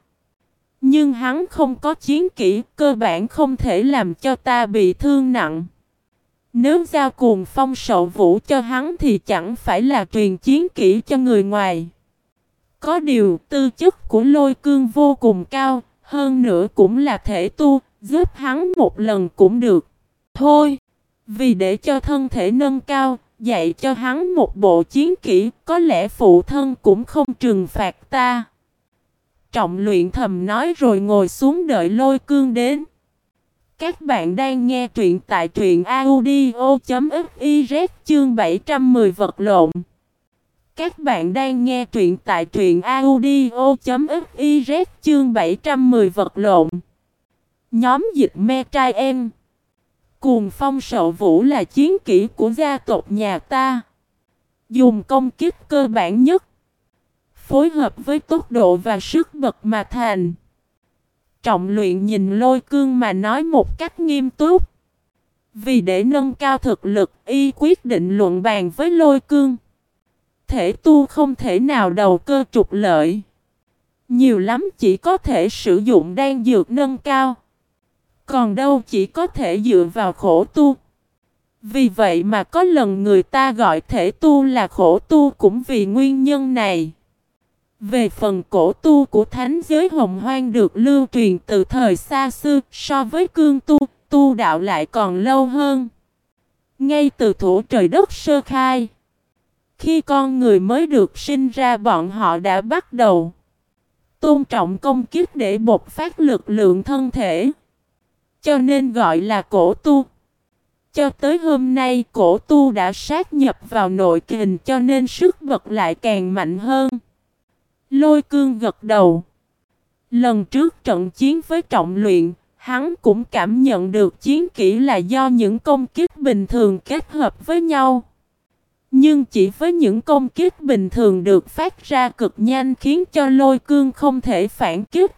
Nhưng hắn không có chiến kỹ, cơ bản không thể làm cho ta bị thương nặng. Nếu giao cuồng phong sậu vũ cho hắn thì chẳng phải là truyền chiến kỹ cho người ngoài. Có điều tư chất của lôi cương vô cùng cao, hơn nữa cũng là thể tu, giúp hắn một lần cũng được. Thôi, vì để cho thân thể nâng cao, dạy cho hắn một bộ chiến kỹ, có lẽ phụ thân cũng không trừng phạt ta. Trọng luyện thầm nói rồi ngồi xuống đợi lôi cương đến. Các bạn đang nghe truyện tại truyện audio.fiz chương 710 vật lộn. Các bạn đang nghe truyện tại truyện audio.fiz chương 710 vật lộn. Nhóm dịch me trai em. Cuồng phong sậu vũ là chiến kỹ của gia tộc nhà ta. Dùng công kích cơ bản nhất. Phối hợp với tốc độ và sức bật mà thành. Trọng luyện nhìn lôi cương mà nói một cách nghiêm túc. Vì để nâng cao thực lực, y quyết định luận bàn với lôi cương. Thể tu không thể nào đầu cơ trục lợi. Nhiều lắm chỉ có thể sử dụng đan dược nâng cao. Còn đâu chỉ có thể dựa vào khổ tu. Vì vậy mà có lần người ta gọi thể tu là khổ tu cũng vì nguyên nhân này. Về phần cổ tu của thánh giới hồng hoang được lưu truyền từ thời xa xưa so với cương tu, tu đạo lại còn lâu hơn. Ngay từ thủ trời đất sơ khai, khi con người mới được sinh ra bọn họ đã bắt đầu tôn trọng công kiếp để bộc phát lực lượng thân thể. Cho nên gọi là cổ tu. Cho tới hôm nay cổ tu đã sát nhập vào nội kình cho nên sức vật lại càng mạnh hơn. Lôi cương gật đầu. Lần trước trận chiến với trọng luyện, hắn cũng cảm nhận được chiến kỹ là do những công kích bình thường kết hợp với nhau. Nhưng chỉ với những công kích bình thường được phát ra cực nhanh khiến cho lôi cương không thể phản kích.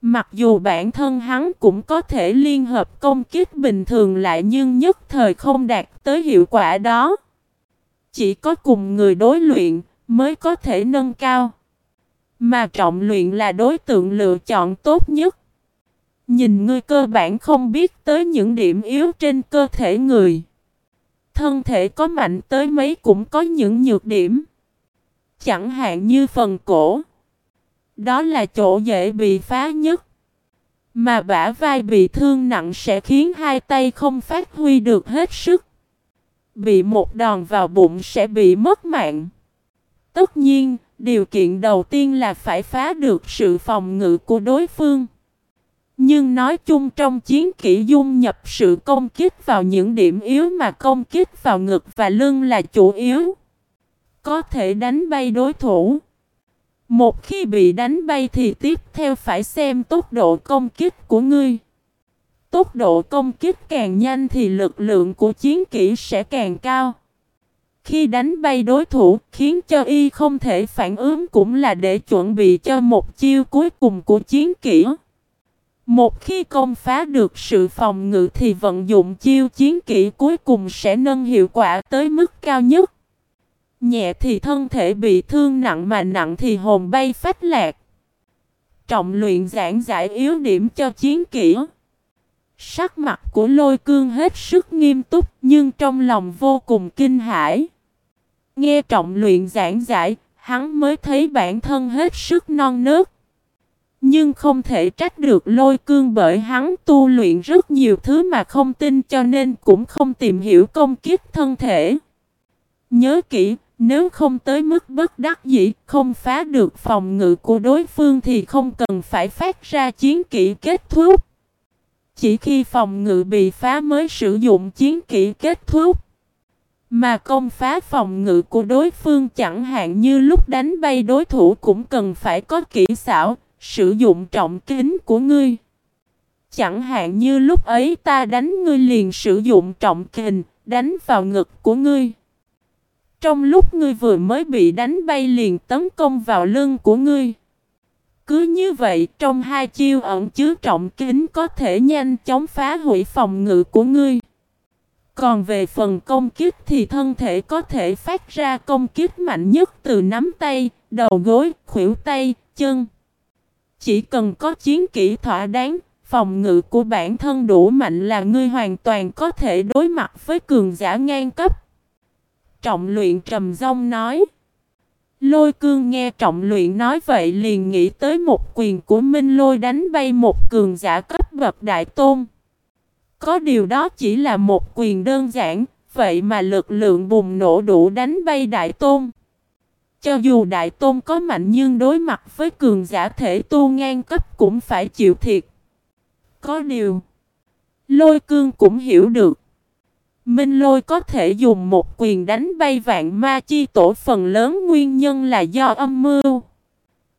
Mặc dù bản thân hắn cũng có thể liên hợp công kích bình thường lại nhưng nhất thời không đạt tới hiệu quả đó. Chỉ có cùng người đối luyện mới có thể nâng cao. Mà trọng luyện là đối tượng lựa chọn tốt nhất. Nhìn ngươi cơ bản không biết tới những điểm yếu trên cơ thể người. Thân thể có mạnh tới mấy cũng có những nhược điểm. Chẳng hạn như phần cổ. Đó là chỗ dễ bị phá nhất. Mà bả vai bị thương nặng sẽ khiến hai tay không phát huy được hết sức. Bị một đòn vào bụng sẽ bị mất mạng. Tất nhiên, điều kiện đầu tiên là phải phá được sự phòng ngự của đối phương. Nhưng nói chung trong chiến kỹ dung nhập sự công kích vào những điểm yếu mà công kích vào ngực và lưng là chủ yếu. Có thể đánh bay đối thủ. Một khi bị đánh bay thì tiếp theo phải xem tốc độ công kích của ngươi. Tốc độ công kích càng nhanh thì lực lượng của chiến kỹ sẽ càng cao. Khi đánh bay đối thủ, khiến cho y không thể phản ứng cũng là để chuẩn bị cho một chiêu cuối cùng của chiến kỹ. Một khi công phá được sự phòng ngự thì vận dụng chiêu chiến kỹ cuối cùng sẽ nâng hiệu quả tới mức cao nhất. Nhẹ thì thân thể bị thương nặng mà nặng thì hồn bay phách lạc. Trọng luyện giảng giải yếu điểm cho chiến kỹ. Sắc mặt của lôi cương hết sức nghiêm túc nhưng trong lòng vô cùng kinh hãi. Nghe trọng luyện giảng giải, hắn mới thấy bản thân hết sức non nớt. Nhưng không thể trách được lôi cương bởi hắn tu luyện rất nhiều thứ mà không tin cho nên cũng không tìm hiểu công kiếp thân thể. Nhớ kỹ, nếu không tới mức bất đắc dĩ, không phá được phòng ngự của đối phương thì không cần phải phát ra chiến kỹ kết thúc. Chỉ khi phòng ngự bị phá mới sử dụng chiến kỹ kết thúc. Mà công phá phòng ngự của đối phương chẳng hạn như lúc đánh bay đối thủ cũng cần phải có kỹ xảo, sử dụng trọng kính của ngươi. Chẳng hạn như lúc ấy ta đánh ngươi liền sử dụng trọng kình, đánh vào ngực của ngươi. Trong lúc ngươi vừa mới bị đánh bay liền tấn công vào lưng của ngươi. Cứ như vậy, trong hai chiêu ẩn chứa trọng kính có thể nhanh chóng phá hủy phòng ngự của ngươi. Còn về phần công kích thì thân thể có thể phát ra công kích mạnh nhất từ nắm tay, đầu gối, khuỷu tay, chân. Chỉ cần có chiến kỹ thỏa đáng, phòng ngự của bản thân đủ mạnh là ngươi hoàn toàn có thể đối mặt với cường giả ngang cấp. Trọng luyện trầm rong nói. Lôi cương nghe trọng luyện nói vậy liền nghĩ tới một quyền của Minh Lôi đánh bay một cường giả cấp bậc đại tôn. Có điều đó chỉ là một quyền đơn giản, vậy mà lực lượng bùng nổ đủ đánh bay đại tôn. Cho dù đại tôn có mạnh nhưng đối mặt với cường giả thể tu ngang cấp cũng phải chịu thiệt. Có điều, lôi cương cũng hiểu được. Minh lôi có thể dùng một quyền đánh bay vạn ma chi tổ phần lớn nguyên nhân là do âm mưu.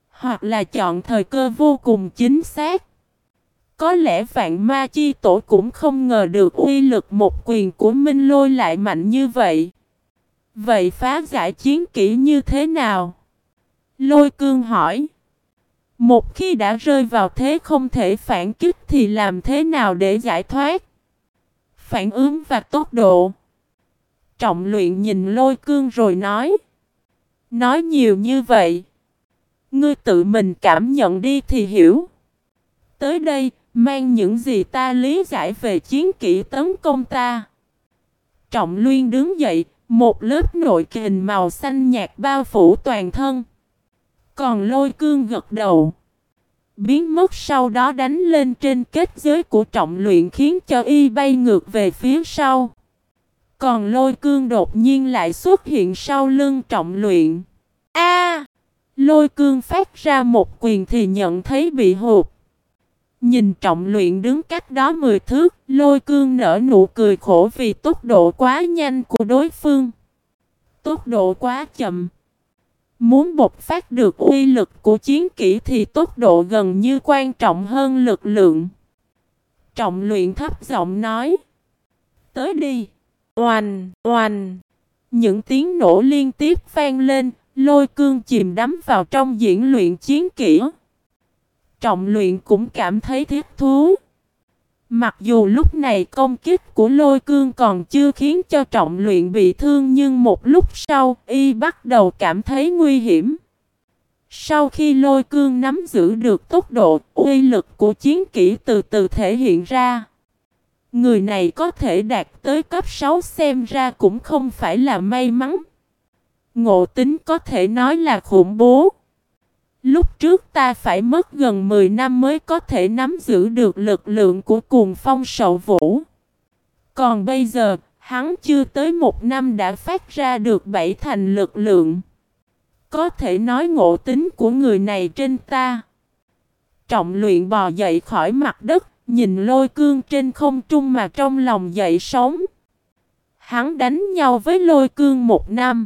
Hoặc là chọn thời cơ vô cùng chính xác. Có lẽ vạn ma chi tổ cũng không ngờ được uy lực một quyền của Minh lôi lại mạnh như vậy. Vậy phá giải chiến kỹ như thế nào? Lôi cương hỏi. Một khi đã rơi vào thế không thể phản kích thì làm thế nào để giải thoát? Phản ứng và tốc độ. Trọng luyện nhìn lôi cương rồi nói. Nói nhiều như vậy. Ngươi tự mình cảm nhận đi thì hiểu. Tới đây, mang những gì ta lý giải về chiến kỹ tấn công ta. Trọng luyện đứng dậy, một lớp nội kình màu xanh nhạt bao phủ toàn thân. Còn lôi cương gật đầu. Biến mất sau đó đánh lên trên kết giới của trọng luyện khiến cho y bay ngược về phía sau. Còn lôi cương đột nhiên lại xuất hiện sau lưng trọng luyện. A! lôi cương phát ra một quyền thì nhận thấy bị hụt. Nhìn trọng luyện đứng cách đó 10 thước, lôi cương nở nụ cười khổ vì tốc độ quá nhanh của đối phương. Tốc độ quá chậm. Muốn bộc phát được uy lực của chiến kỹ thì tốc độ gần như quan trọng hơn lực lượng. Trọng luyện thấp giọng nói. Tới đi. Oanh, oanh. Những tiếng nổ liên tiếp vang lên, lôi cương chìm đắm vào trong diễn luyện chiến kỹ. Trọng luyện cũng cảm thấy thiết thú. Mặc dù lúc này công kích của lôi cương còn chưa khiến cho trọng luyện bị thương nhưng một lúc sau y bắt đầu cảm thấy nguy hiểm. Sau khi lôi cương nắm giữ được tốc độ, uy lực của chiến kỹ từ từ thể hiện ra. Người này có thể đạt tới cấp 6 xem ra cũng không phải là may mắn. Ngộ tính có thể nói là khủng bố. Lúc trước ta phải mất gần 10 năm mới có thể nắm giữ được lực lượng của cuồng phong sậu vũ. Còn bây giờ, hắn chưa tới một năm đã phát ra được bảy thành lực lượng. Có thể nói ngộ tính của người này trên ta. Trọng luyện bò dậy khỏi mặt đất, nhìn lôi cương trên không trung mà trong lòng dậy sống. Hắn đánh nhau với lôi cương một năm.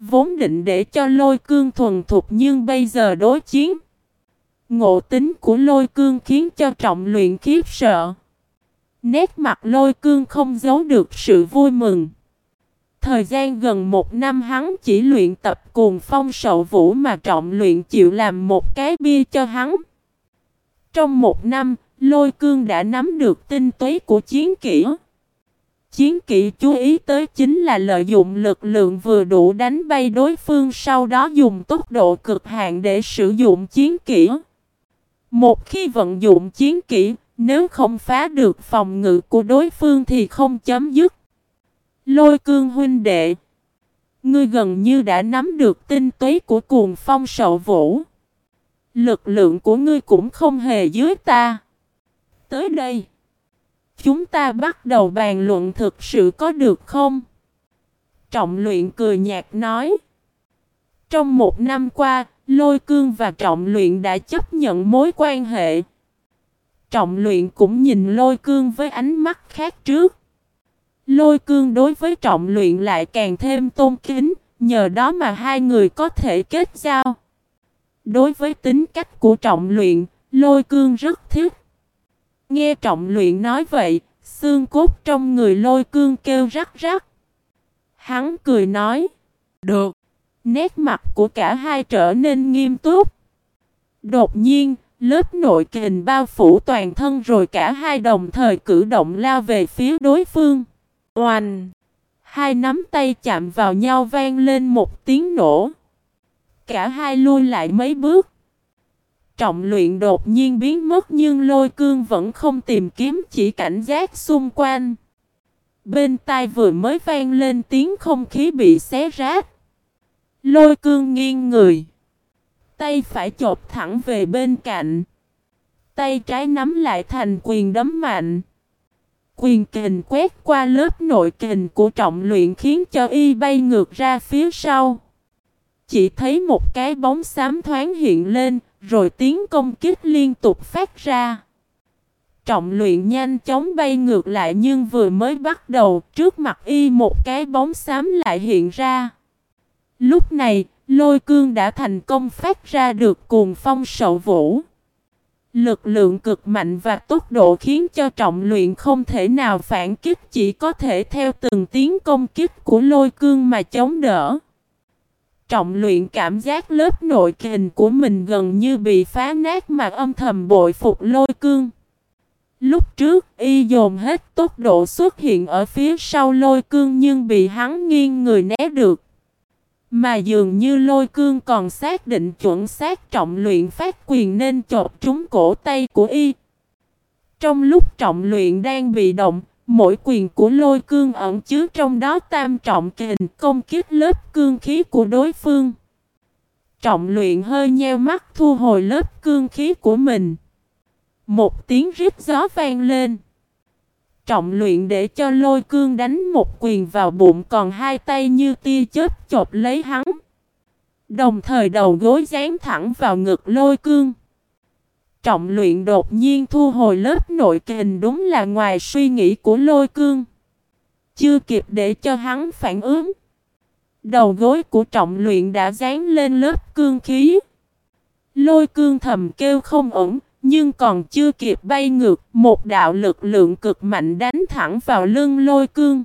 Vốn định để cho lôi cương thuần thục nhưng bây giờ đối chiến. Ngộ tính của lôi cương khiến cho trọng luyện khiếp sợ. Nét mặt lôi cương không giấu được sự vui mừng. Thời gian gần một năm hắn chỉ luyện tập cùng phong sậu vũ mà trọng luyện chịu làm một cái bia cho hắn. Trong một năm, lôi cương đã nắm được tinh túy của chiến kỹ. Chiến kỵ chú ý tới chính là lợi dụng lực lượng vừa đủ đánh bay đối phương sau đó dùng tốc độ cực hạn để sử dụng chiến kỹ. Một khi vận dụng chiến kỹ, nếu không phá được phòng ngự của đối phương thì không chấm dứt. Lôi cương huynh đệ Ngươi gần như đã nắm được tinh túy của cuồng phong sậu vũ. Lực lượng của ngươi cũng không hề dưới ta. Tới đây. Chúng ta bắt đầu bàn luận thực sự có được không? Trọng luyện cười nhạt nói. Trong một năm qua, Lôi Cương và Trọng luyện đã chấp nhận mối quan hệ. Trọng luyện cũng nhìn Lôi Cương với ánh mắt khác trước. Lôi Cương đối với Trọng luyện lại càng thêm tôn kính, nhờ đó mà hai người có thể kết giao. Đối với tính cách của Trọng luyện, Lôi Cương rất thích. Nghe trọng luyện nói vậy, xương cốt trong người lôi cương kêu rắc rắc. Hắn cười nói, được. Nét mặt của cả hai trở nên nghiêm túc. Đột nhiên, lớp nội kình bao phủ toàn thân rồi cả hai đồng thời cử động lao về phía đối phương. Oanh! Hai nắm tay chạm vào nhau vang lên một tiếng nổ. Cả hai lui lại mấy bước trọng luyện đột nhiên biến mất nhưng lôi cương vẫn không tìm kiếm chỉ cảnh giác xung quanh. Bên tai vừa mới vang lên tiếng không khí bị xé rách. Lôi cương nghiêng người. Tay phải chộp thẳng về bên cạnh. Tay trái nắm lại thành quyền đấm mạnh. Quyền kình quét qua lớp nội kình của trọng luyện khiến cho y bay ngược ra phía sau. Chỉ thấy một cái bóng xám thoáng hiện lên, rồi tiếng công kích liên tục phát ra. Trọng luyện nhanh chóng bay ngược lại nhưng vừa mới bắt đầu trước mặt y một cái bóng xám lại hiện ra. Lúc này, lôi cương đã thành công phát ra được cuồng phong sậu vũ. Lực lượng cực mạnh và tốc độ khiến cho trọng luyện không thể nào phản kích chỉ có thể theo từng tiếng công kích của lôi cương mà chống đỡ. Trọng luyện cảm giác lớp nội kình của mình gần như bị phá nát mà âm thầm bội phục lôi cương. Lúc trước y dồn hết tốc độ xuất hiện ở phía sau lôi cương nhưng bị hắn nghiêng người né được. Mà dường như lôi cương còn xác định chuẩn xác trọng luyện phát quyền nên chộp trúng cổ tay của y. Trong lúc trọng luyện đang bị động, Mỗi quyền của lôi cương ẩn chứa trong đó tam trọng kình, công kích lớp cương khí của đối phương. Trọng luyện hơi nheo mắt thu hồi lớp cương khí của mình. Một tiếng rít gió vang lên. Trọng luyện để cho lôi cương đánh một quyền vào bụng còn hai tay như tia chớp chộp lấy hắn. Đồng thời đầu gối dán thẳng vào ngực lôi cương. Trọng luyện đột nhiên thu hồi lớp nội kình đúng là ngoài suy nghĩ của lôi cương. Chưa kịp để cho hắn phản ứng. Đầu gối của trọng luyện đã dán lên lớp cương khí. Lôi cương thầm kêu không ổn, nhưng còn chưa kịp bay ngược, một đạo lực lượng cực mạnh đánh thẳng vào lưng lôi cương.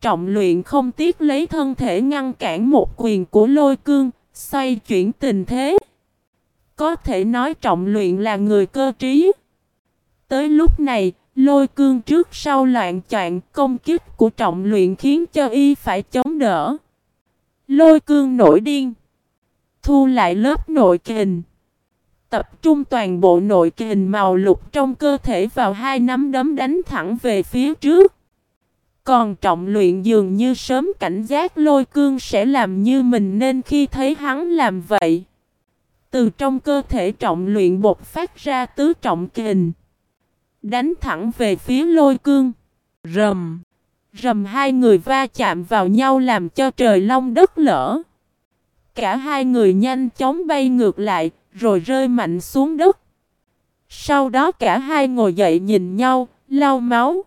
Trọng luyện không tiếc lấy thân thể ngăn cản một quyền của lôi cương, xoay chuyển tình thế. Có thể nói trọng luyện là người cơ trí. Tới lúc này, lôi cương trước sau loạn choạng công kích của trọng luyện khiến cho y phải chống đỡ. Lôi cương nổi điên. Thu lại lớp nội kình. Tập trung toàn bộ nội kình màu lục trong cơ thể vào hai nắm đấm đánh thẳng về phía trước. Còn trọng luyện dường như sớm cảnh giác lôi cương sẽ làm như mình nên khi thấy hắn làm vậy. Từ trong cơ thể trọng luyện bột phát ra tứ trọng kình. Đánh thẳng về phía lôi cương. Rầm. Rầm hai người va chạm vào nhau làm cho trời long đất lỡ. Cả hai người nhanh chóng bay ngược lại, rồi rơi mạnh xuống đất. Sau đó cả hai ngồi dậy nhìn nhau, lau máu.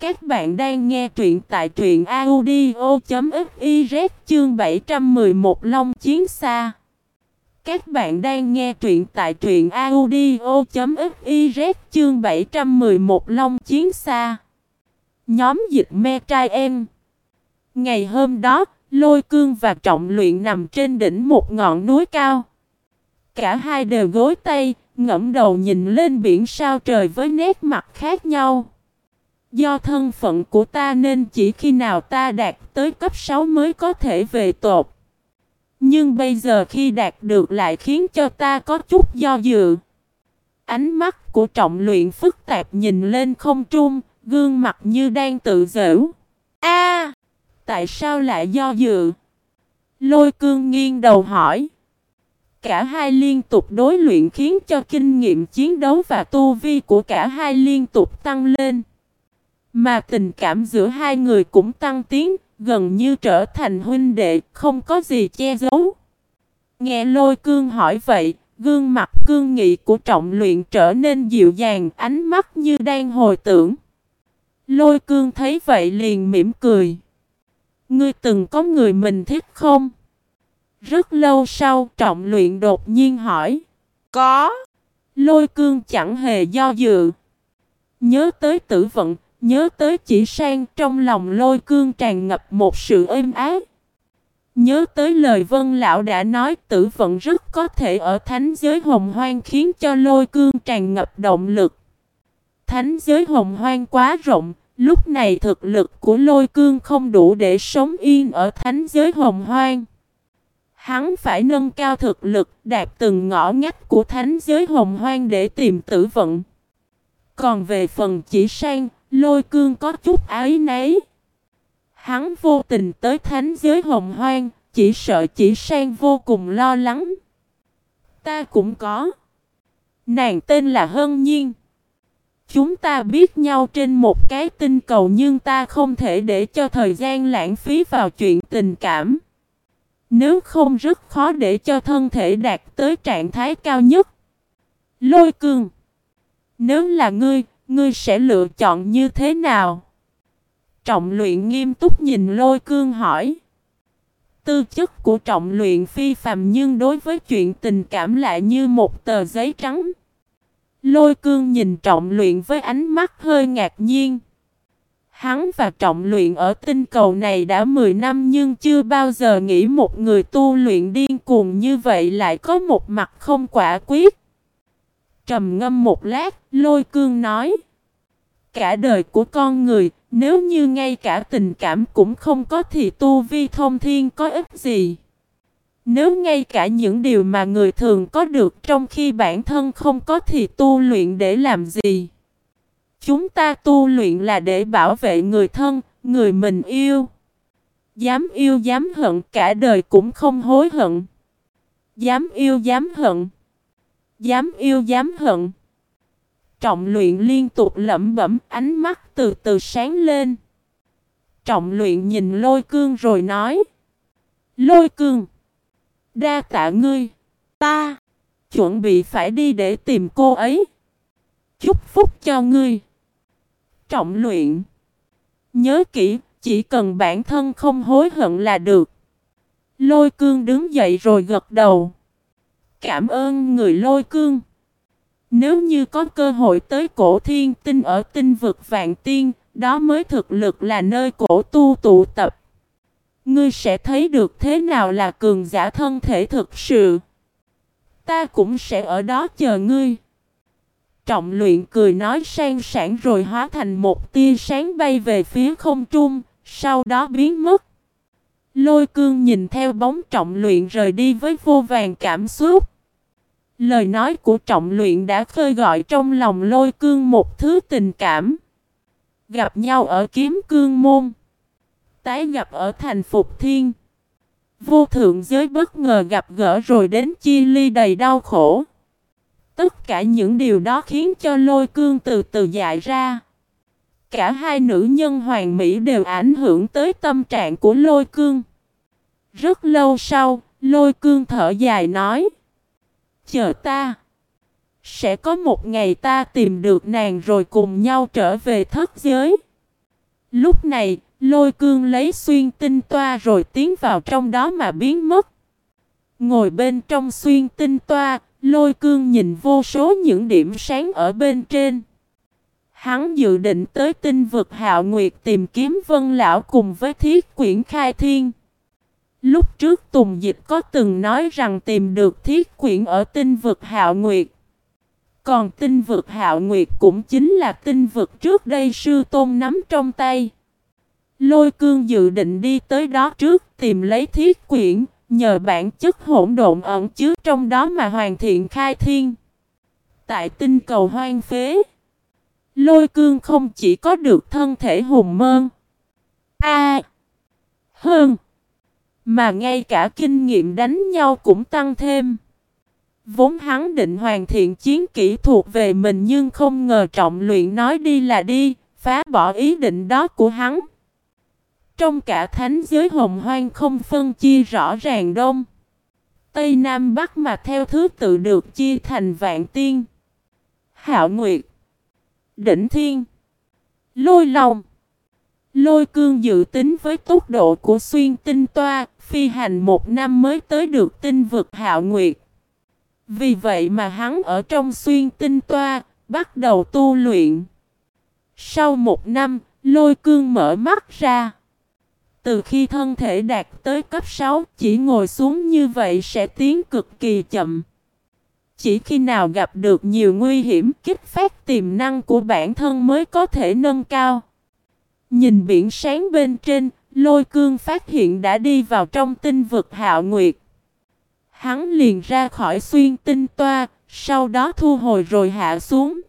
Các bạn đang nghe truyện tại truyện audio.fiz chương 711 Long Chiến Xa. Các bạn đang nghe truyện tại truyện audio.fiz chương 711 Long Chiến Xa. Nhóm dịch me trai em. Ngày hôm đó, Lôi Cương và Trọng Luyện nằm trên đỉnh một ngọn núi cao. Cả hai đều gối tay, ngẫm đầu nhìn lên biển sao trời với nét mặt khác nhau. Do thân phận của ta nên chỉ khi nào ta đạt tới cấp 6 mới có thể về tột. Nhưng bây giờ khi đạt được lại khiến cho ta có chút do dự. Ánh mắt của trọng luyện phức tạp nhìn lên không trung, gương mặt như đang tự giễu. A, tại sao lại do dự? Lôi cương nghiêng đầu hỏi. Cả hai liên tục đối luyện khiến cho kinh nghiệm chiến đấu và tu vi của cả hai liên tục tăng lên. Mà tình cảm giữa hai người cũng tăng tiến, gần như trở thành huynh đệ, không có gì che giấu. Nghe lôi cương hỏi vậy, gương mặt cương nghị của trọng luyện trở nên dịu dàng, ánh mắt như đang hồi tưởng. Lôi cương thấy vậy liền mỉm cười. Ngươi từng có người mình thích không? Rất lâu sau trọng luyện đột nhiên hỏi. Có. Lôi cương chẳng hề do dự. Nhớ tới tử vận, nhớ tới chỉ sang trong lòng lôi cương tràn ngập một sự êm ái. Nhớ tới lời vân lão đã nói tử vận rất có thể ở thánh giới hồng hoang khiến cho lôi cương tràn ngập động lực. Thánh giới hồng hoang quá rộng, lúc này thực lực của lôi cương không đủ để sống yên ở thánh giới hồng hoang. Hắn phải nâng cao thực lực, đạt từng ngõ ngách của thánh giới hồng hoang để tìm tử vận. Còn về phần chỉ sang, lôi cương có chút ái nấy. Hắn vô tình tới thánh giới hồng hoang, chỉ sợ chỉ sang vô cùng lo lắng. Ta cũng có. Nàng tên là Hân Nhiên. Chúng ta biết nhau trên một cái tinh cầu nhưng ta không thể để cho thời gian lãng phí vào chuyện tình cảm. Nếu không rất khó để cho thân thể đạt tới trạng thái cao nhất. Lôi cương. Nếu là ngươi, ngươi sẽ lựa chọn như thế nào? Trọng luyện nghiêm túc nhìn lôi cương hỏi. Tư chất của trọng luyện phi phàm nhưng đối với chuyện tình cảm lại như một tờ giấy trắng. Lôi cương nhìn trọng luyện với ánh mắt hơi ngạc nhiên. Hắn và trọng luyện ở tinh cầu này đã 10 năm nhưng chưa bao giờ nghĩ một người tu luyện điên cuồng như vậy lại có một mặt không quả quyết. Trầm ngâm một lát, lôi cương nói. Cả đời của con người, nếu như ngay cả tình cảm cũng không có thì tu vi thông thiên có ích gì. Nếu ngay cả những điều mà người thường có được trong khi bản thân không có thì tu luyện để làm gì? Chúng ta tu luyện là để bảo vệ người thân, người mình yêu. Dám yêu dám hận cả đời cũng không hối hận. Dám yêu dám hận. Dám yêu dám hận. Trọng luyện liên tục lẩm bẩm ánh mắt từ từ sáng lên. Trọng luyện nhìn lôi cương rồi nói. Lôi cương. Đa tạ ngươi. Ta. Chuẩn bị phải đi để tìm cô ấy. Chúc phúc cho ngươi. Trọng luyện. Nhớ kỹ, chỉ cần bản thân không hối hận là được. Lôi cương đứng dậy rồi gật đầu. Cảm ơn người lôi cương. Nếu như có cơ hội tới cổ thiên tinh ở tinh vực vạn tiên, đó mới thực lực là nơi cổ tu tụ tập. Ngươi sẽ thấy được thế nào là cường giả thân thể thực sự. Ta cũng sẽ ở đó chờ ngươi. Trọng luyện cười nói sang sản rồi hóa thành một tia sáng bay về phía không trung, sau đó biến mất. Lôi cương nhìn theo bóng trọng luyện rời đi với vô vàng cảm xúc. Lời nói của trọng luyện đã khơi gọi trong lòng lôi cương một thứ tình cảm. Gặp nhau ở kiếm cương môn. Tái gặp ở thành phục thiên. Vô thượng giới bất ngờ gặp gỡ rồi đến chia ly đầy đau khổ. Tất cả những điều đó khiến cho lôi cương từ từ dại ra. Cả hai nữ nhân hoàng mỹ đều ảnh hưởng tới tâm trạng của lôi cương. Rất lâu sau, lôi cương thở dài nói. Chờ ta. Sẽ có một ngày ta tìm được nàng rồi cùng nhau trở về thất giới. Lúc này, lôi cương lấy xuyên tinh toa rồi tiến vào trong đó mà biến mất. Ngồi bên trong xuyên tinh toa, lôi cương nhìn vô số những điểm sáng ở bên trên. Hắn dự định tới tinh vực hạo nguyệt tìm kiếm vân lão cùng với thiết quyển khai thiên. Lúc trước Tùng Dịch có từng nói rằng tìm được thiết quyển ở tinh vực hạo nguyệt. Còn tinh vực hạo nguyệt cũng chính là tinh vực trước đây sư tôn nắm trong tay. Lôi cương dự định đi tới đó trước tìm lấy thiết quyển, nhờ bản chất hỗn độn ẩn chứa trong đó mà hoàn thiện khai thiên. Tại tinh cầu hoang phế, lôi cương không chỉ có được thân thể hùng mơn, a hơn, mà ngay cả kinh nghiệm đánh nhau cũng tăng thêm. Vốn hắn định hoàn thiện chiến kỹ thuộc về mình nhưng không ngờ trọng luyện nói đi là đi, phá bỏ ý định đó của hắn. Trong cả thánh giới hồng hoang không phân chia rõ ràng đông. Tây Nam Bắc mà theo thứ tự được chia thành vạn tiên. Hạo Nguyệt. Đỉnh Thiên. Lôi lòng. Lôi cương dự tính với tốc độ của xuyên tinh toa, phi hành một năm mới tới được tinh vực Hạo Nguyệt. Vì vậy mà hắn ở trong xuyên tinh toa, bắt đầu tu luyện. Sau một năm, lôi cương mở mắt ra. Từ khi thân thể đạt tới cấp 6, chỉ ngồi xuống như vậy sẽ tiến cực kỳ chậm. Chỉ khi nào gặp được nhiều nguy hiểm, kích phát tiềm năng của bản thân mới có thể nâng cao. Nhìn biển sáng bên trên, lôi cương phát hiện đã đi vào trong tinh vực hạo nguyệt. Hắn liền ra khỏi xuyên tinh toa, sau đó thu hồi rồi hạ xuống.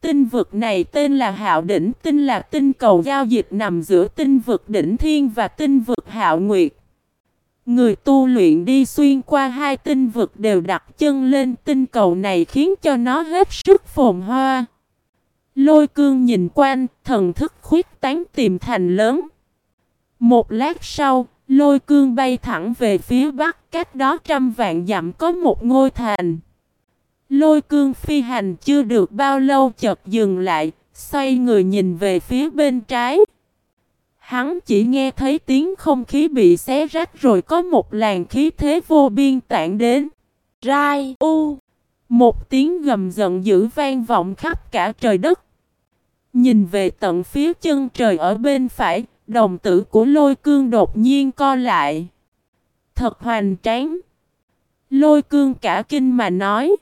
Tinh vực này tên là Hạo Đỉnh Tinh là tinh cầu giao dịch nằm giữa tinh vực Đỉnh Thiên và tinh vực Hạo Nguyệt. Người tu luyện đi xuyên qua hai tinh vực đều đặt chân lên tinh cầu này khiến cho nó hết sức phồn hoa. Lôi cương nhìn quanh, thần thức khuyết tán tìm thành lớn. Một lát sau, lôi cương bay thẳng về phía bắc, cách đó trăm vạn dặm có một ngôi thành. Lôi cương phi hành chưa được bao lâu chợt dừng lại, xoay người nhìn về phía bên trái. Hắn chỉ nghe thấy tiếng không khí bị xé rách rồi có một làn khí thế vô biên tản đến. Rai u Một tiếng gầm giận dữ vang vọng khắp cả trời đất. Nhìn về tận phía chân trời ở bên phải, đồng tử của lôi cương đột nhiên co lại. Thật hoành tráng. Lôi cương cả kinh mà nói.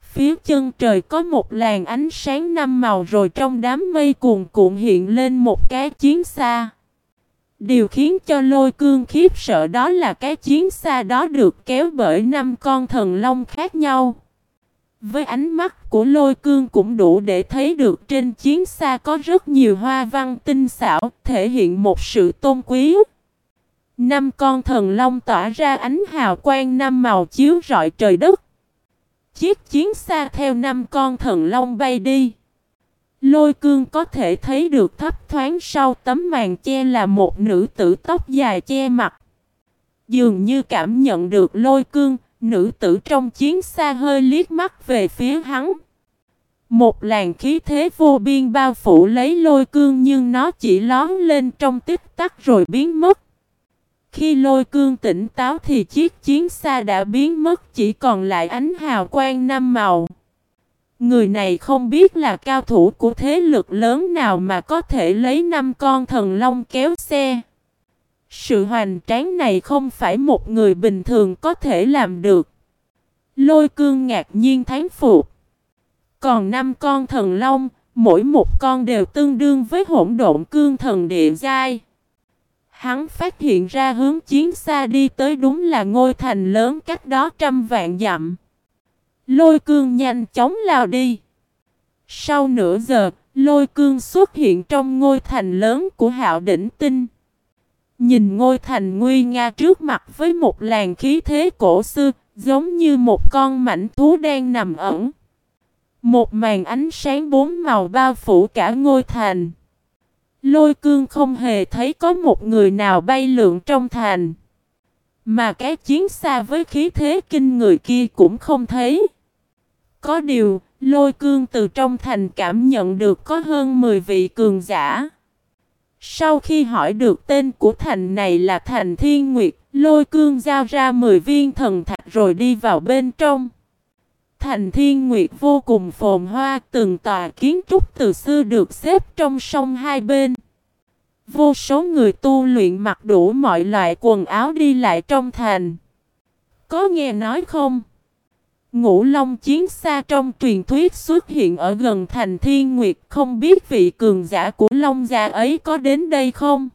Phía chân trời có một làn ánh sáng năm màu rồi trong đám mây cuồn cuộn hiện lên một cái chiến xa. Điều khiến cho lôi cương khiếp sợ đó là cái chiến xa đó được kéo bởi năm con thần long khác nhau. Với ánh mắt của lôi cương cũng đủ để thấy được trên chiến xa có rất nhiều hoa văn tinh xảo, thể hiện một sự tôn quý. Năm con thần long tỏa ra ánh hào quang năm màu chiếu rọi trời đất. Chiếc chiến xa theo năm con thần long bay đi. Lôi cương có thể thấy được thấp thoáng sau tấm màn che là một nữ tử tóc dài che mặt. Dường như cảm nhận được lôi cương, nữ tử trong chiến xa hơi liếc mắt về phía hắn. Một làn khí thế vô biên bao phủ lấy lôi cương nhưng nó chỉ lón lên trong tích tắc rồi biến mất. Khi lôi cương tỉnh táo thì chiếc chiến xa đã biến mất, chỉ còn lại ánh hào quang năm màu. Người này không biết là cao thủ của thế lực lớn nào mà có thể lấy năm con thần long kéo xe. Sự hoành tráng này không phải một người bình thường có thể làm được. Lôi cương ngạc nhiên thán phục. Còn năm con thần long, mỗi một con đều tương đương với hỗn độn cương thần địa giai. Hắn phát hiện ra hướng chiến xa đi tới đúng là ngôi thành lớn cách đó trăm vạn dặm. Lôi cương nhanh chóng lao đi. Sau nửa giờ, lôi cương xuất hiện trong ngôi thành lớn của hạo đỉnh tinh. Nhìn ngôi thành nguy nga trước mặt với một làn khí thế cổ xưa, giống như một con mảnh thú đang nằm ẩn. Một màn ánh sáng bốn màu bao phủ cả ngôi thành. Lôi cương không hề thấy có một người nào bay lượn trong thành. Mà cái chiến xa với khí thế kinh người kia cũng không thấy. Có điều, lôi cương từ trong thành cảm nhận được có hơn 10 vị cường giả. Sau khi hỏi được tên của thành này là thành Thiên Nguyệt, lôi cương giao ra 10 viên thần thạch rồi đi vào bên trong. Thành Thiên Nguyệt vô cùng phồn hoa, từng tòa kiến trúc từ xưa được xếp trong sông hai bên. Vô số người tu luyện mặc đủ mọi loại quần áo đi lại trong thành. Có nghe nói không? Ngũ Long chiến xa trong truyền thuyết xuất hiện ở gần thành Thiên Nguyệt không biết vị cường giả của Long gia ấy có đến đây không?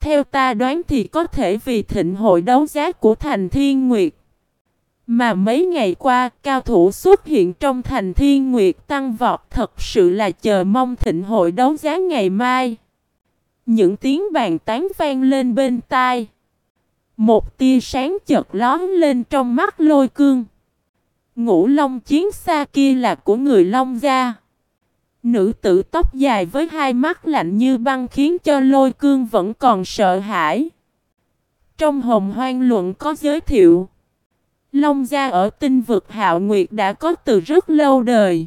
Theo ta đoán thì có thể vì thịnh hội đấu giá của thành Thiên Nguyệt. Mà mấy ngày qua, cao thủ xuất hiện trong thành Thiên Nguyệt tăng vọt thật sự là chờ mong thịnh hội đấu giá ngày mai. Những tiếng bàn tán vang lên bên tai. Một tia sáng chợt lón lên trong mắt lôi cương. Ngũ Long chiến xa kia là của người Long gia. Nữ tử tóc dài với hai mắt lạnh như băng khiến cho lôi cương vẫn còn sợ hãi. Trong hồng hoang luận có giới thiệu. Long gia ở tinh vực hạo nguyệt đã có từ rất lâu đời.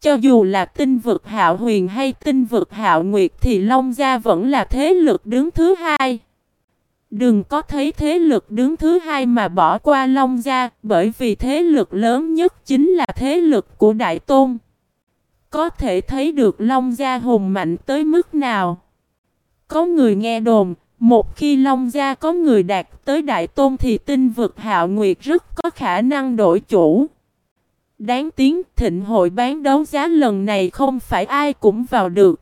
Cho dù là tinh vực hạo huyền hay tinh vực hạo nguyệt thì Long gia vẫn là thế lực đứng thứ hai. Đừng có thấy thế lực đứng thứ hai mà bỏ qua Long Gia, bởi vì thế lực lớn nhất chính là thế lực của Đại Tôn. Có thể thấy được Long Gia hùng mạnh tới mức nào. Có người nghe đồn, một khi Long Gia có người đạt tới Đại Tôn thì tinh vực hạo nguyệt rất có khả năng đổi chủ. Đáng tiếng thịnh hội bán đấu giá lần này không phải ai cũng vào được.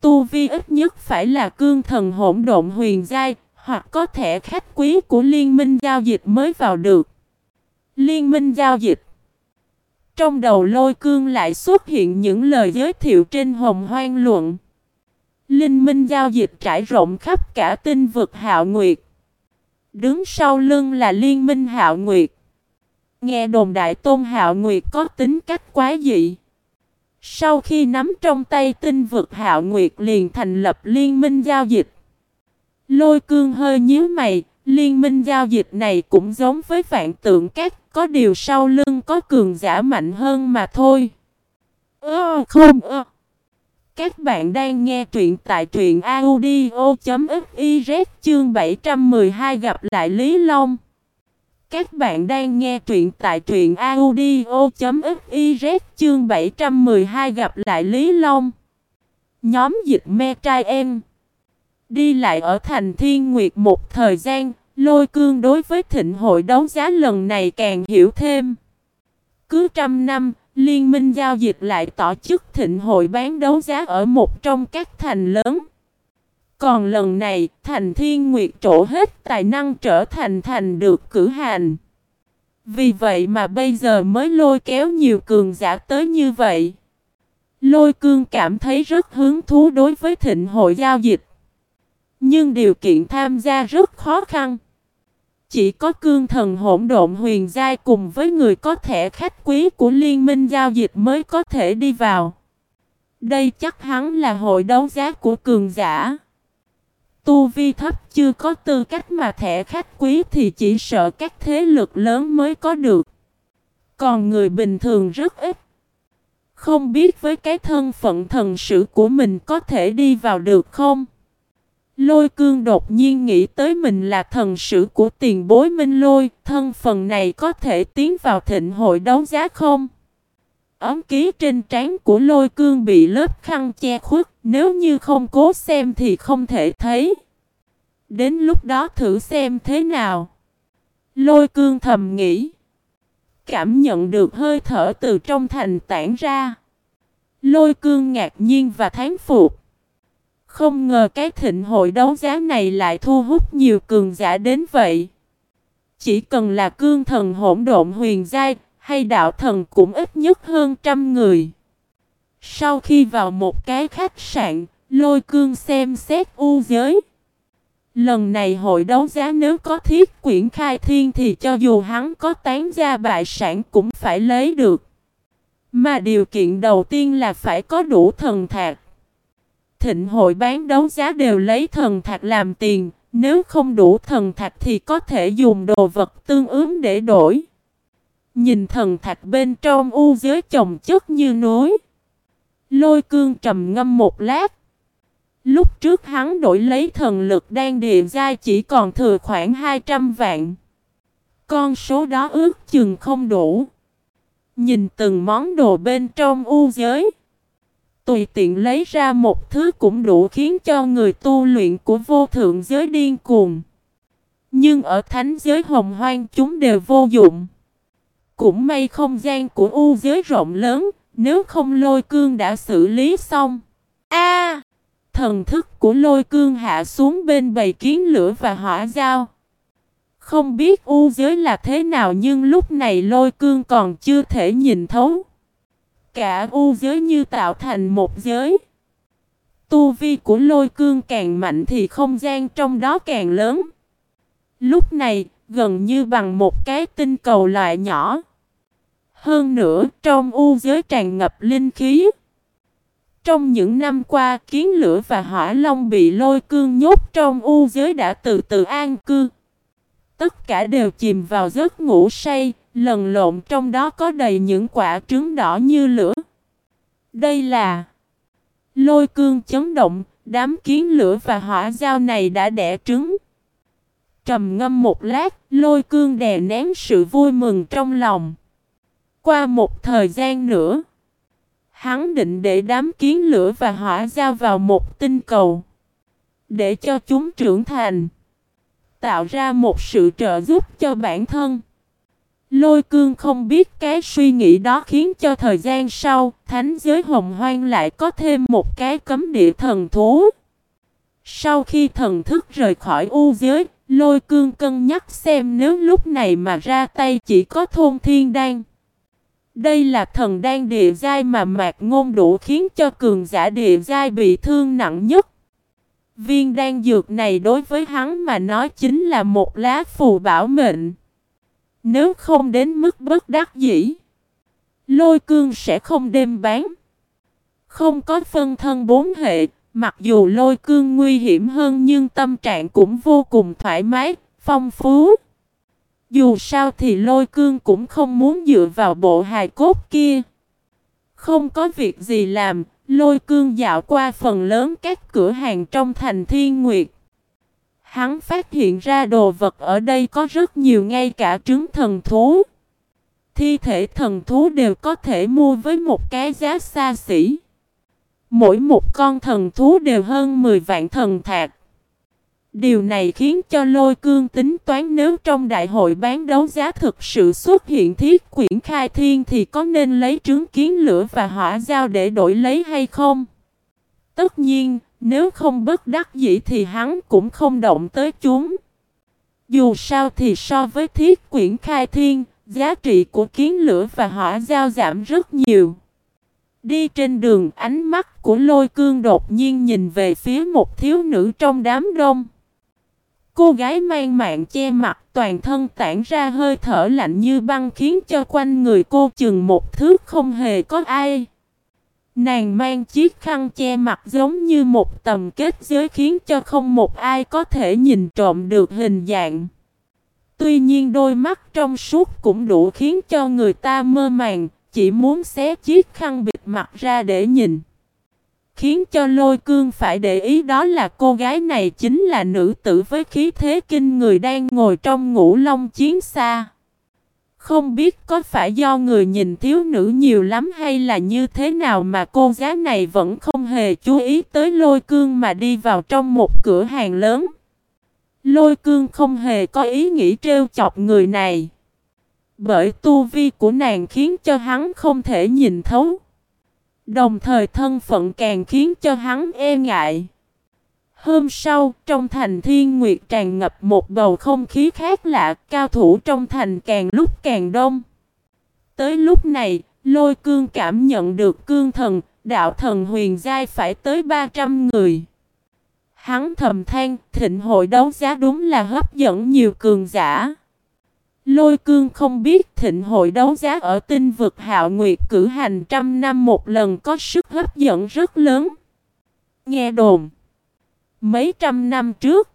Tu vi ít nhất phải là cương thần hỗn độn huyền giai, hoặc có thể khách quý của liên minh giao dịch mới vào được. Liên minh giao dịch Trong đầu lôi cương lại xuất hiện những lời giới thiệu trên hồng hoang luận. Linh minh giao dịch trải rộng khắp cả tinh vực hạo nguyệt. Đứng sau lưng là liên minh hạo nguyệt. Nghe đồn đại tôn hạo nguyệt có tính cách quá dị. Sau khi nắm trong tay tinh vực hạo nguyệt liền thành lập liên minh giao dịch. Lôi cương hơi nhíu mày, liên minh giao dịch này cũng giống với vạn tượng các, có điều sau lưng có cường giả mạnh hơn mà thôi. Ơ không ơ. Các bạn đang nghe truyện tại truyện audio.fiz chương 712 gặp lại Lý Long. Các bạn đang nghe truyện tại truyện audio.fiz chương 712 gặp lại Lý Long. Nhóm dịch me trai em. Đi lại ở thành Thiên Nguyệt một thời gian, lôi cương đối với thịnh hội đấu giá lần này càng hiểu thêm. Cứ trăm năm, Liên minh giao dịch lại tổ chức thịnh hội bán đấu giá ở một trong các thành lớn. Còn lần này, thành Thiên Nguyệt trổ hết tài năng trở thành thành được cử hành. Vì vậy mà bây giờ mới lôi kéo nhiều cường giả tới như vậy. Lôi cương cảm thấy rất hứng thú đối với thịnh hội giao dịch. Nhưng điều kiện tham gia rất khó khăn. Chỉ có cương thần hỗn độn huyền giai cùng với người có thẻ khách quý của liên minh giao dịch mới có thể đi vào. Đây chắc hắn là hội đấu giá của cường giả. Tu vi thấp chưa có tư cách mà thẻ khách quý thì chỉ sợ các thế lực lớn mới có được. Còn người bình thường rất ít. Không biết với cái thân phận thần sự của mình có thể đi vào được không? Lôi cương đột nhiên nghĩ tới mình là thần sử của tiền bối minh lôi, thân phần này có thể tiến vào thịnh hội đấu giá không? Ấm ký trên trán của lôi cương bị lớp khăn che khuất, nếu như không cố xem thì không thể thấy. Đến lúc đó thử xem thế nào. Lôi cương thầm nghĩ. Cảm nhận được hơi thở từ trong thành tản ra. Lôi cương ngạc nhiên và thán phục. Không ngờ cái thịnh hội đấu giá này lại thu hút nhiều cường giả đến vậy. Chỉ cần là cương thần hỗn độn huyền giai hay đạo thần cũng ít nhất hơn trăm người. Sau khi vào một cái khách sạn, lôi cương xem xét u giới. Lần này hội đấu giá nếu có thiết quyển khai thiên thì cho dù hắn có tán gia bại sản cũng phải lấy được. Mà điều kiện đầu tiên là phải có đủ thần thạc. Thịnh hội bán đấu giá đều lấy thần thạch làm tiền, nếu không đủ thần thạch thì có thể dùng đồ vật tương ứng để đổi. Nhìn thần thạch bên trong u giới chồng chất như núi. Lôi cương trầm ngâm một lát. Lúc trước hắn đổi lấy thần lực đang địa giai chỉ còn thừa khoảng 200 vạn. Con số đó ước chừng không đủ. Nhìn từng món đồ bên trong u giới. Tùy tiện lấy ra một thứ cũng đủ khiến cho người tu luyện của vô thượng giới điên cuồng. Nhưng ở thánh giới hồng hoang chúng đều vô dụng. Cũng may không gian của u giới rộng lớn, nếu không lôi cương đã xử lý xong. A! thần thức của lôi cương hạ xuống bên bầy kiến lửa và hỏa dao. Không biết u giới là thế nào nhưng lúc này lôi cương còn chưa thể nhìn thấu. Cả u giới như tạo thành một giới. Tu vi của lôi cương càng mạnh thì không gian trong đó càng lớn. Lúc này, gần như bằng một cái tinh cầu loại nhỏ. Hơn nữa, trong u giới tràn ngập linh khí. Trong những năm qua, kiến lửa và hỏa long bị lôi cương nhốt trong u giới đã từ từ an cư. Tất cả đều chìm vào giấc ngủ say, lần lộn trong đó có đầy những quả trứng đỏ như lửa. Đây là lôi cương chấn động, đám kiến lửa và hỏa dao này đã đẻ trứng. Trầm ngâm một lát, lôi cương đè nén sự vui mừng trong lòng. Qua một thời gian nữa, hắn định để đám kiến lửa và hỏa giao vào một tinh cầu. Để cho chúng trưởng thành. Tạo ra một sự trợ giúp cho bản thân. Lôi cương không biết cái suy nghĩ đó khiến cho thời gian sau, thánh giới hồng hoang lại có thêm một cái cấm địa thần thú. Sau khi thần thức rời khỏi u giới, lôi cương cân nhắc xem nếu lúc này mà ra tay chỉ có thôn thiên đan. Đây là thần đan địa giai mà mạc ngôn đủ khiến cho cường giả địa giai bị thương nặng nhất. Viên đan dược này đối với hắn mà nói chính là một lá phù bảo mệnh. Nếu không đến mức bất đắc dĩ, lôi cương sẽ không đem bán. Không có phân thân bốn hệ, mặc dù lôi cương nguy hiểm hơn nhưng tâm trạng cũng vô cùng thoải mái, phong phú. Dù sao thì lôi cương cũng không muốn dựa vào bộ hài cốt kia. Không có việc gì làm, lôi cương dạo qua phần lớn các cửa hàng trong thành thiên nguyệt. Hắn phát hiện ra đồ vật ở đây có rất nhiều ngay cả trứng thần thú. Thi thể thần thú đều có thể mua với một cái giá xa xỉ. Mỗi một con thần thú đều hơn 10 vạn thần thạc. Điều này khiến cho lôi cương tính toán nếu trong đại hội bán đấu giá thực sự xuất hiện thiết quyển khai thiên thì có nên lấy trứng kiến lửa và hỏa giao để đổi lấy hay không? Tất nhiên, nếu không bất đắc dĩ thì hắn cũng không động tới chúng. Dù sao thì so với thiết quyển khai thiên, giá trị của kiến lửa và hỏa giao giảm rất nhiều. Đi trên đường ánh mắt của lôi cương đột nhiên nhìn về phía một thiếu nữ trong đám đông. Cô gái mang mạng che mặt toàn thân tản ra hơi thở lạnh như băng khiến cho quanh người cô chừng một thước không hề có ai. Nàng mang chiếc khăn che mặt giống như một tầm kết giới khiến cho không một ai có thể nhìn trộm được hình dạng. Tuy nhiên đôi mắt trong suốt cũng đủ khiến cho người ta mơ màng, chỉ muốn xé chiếc khăn bịt mặt ra để nhìn. Khiến cho lôi cương phải để ý đó là cô gái này chính là nữ tử với khí thế kinh người đang ngồi trong ngũ long chiến xa. Không biết có phải do người nhìn thiếu nữ nhiều lắm hay là như thế nào mà cô gái này vẫn không hề chú ý tới lôi cương mà đi vào trong một cửa hàng lớn. Lôi cương không hề có ý nghĩ trêu chọc người này. Bởi tu vi của nàng khiến cho hắn không thể nhìn thấu. Đồng thời thân phận càng khiến cho hắn e ngại. Hôm sau, trong thành thiên nguyệt tràn ngập một bầu không khí khác lạ, cao thủ trong thành càng lúc càng đông. Tới lúc này, lôi cương cảm nhận được cương thần, đạo thần huyền giai phải tới 300 người. Hắn thầm than, thịnh hội đấu giá đúng là hấp dẫn nhiều cường giả. Lôi cương không biết thịnh hội đấu giá ở tinh vực hạo nguyệt cử hành trăm năm một lần có sức hấp dẫn rất lớn. Nghe đồn. Mấy trăm năm trước.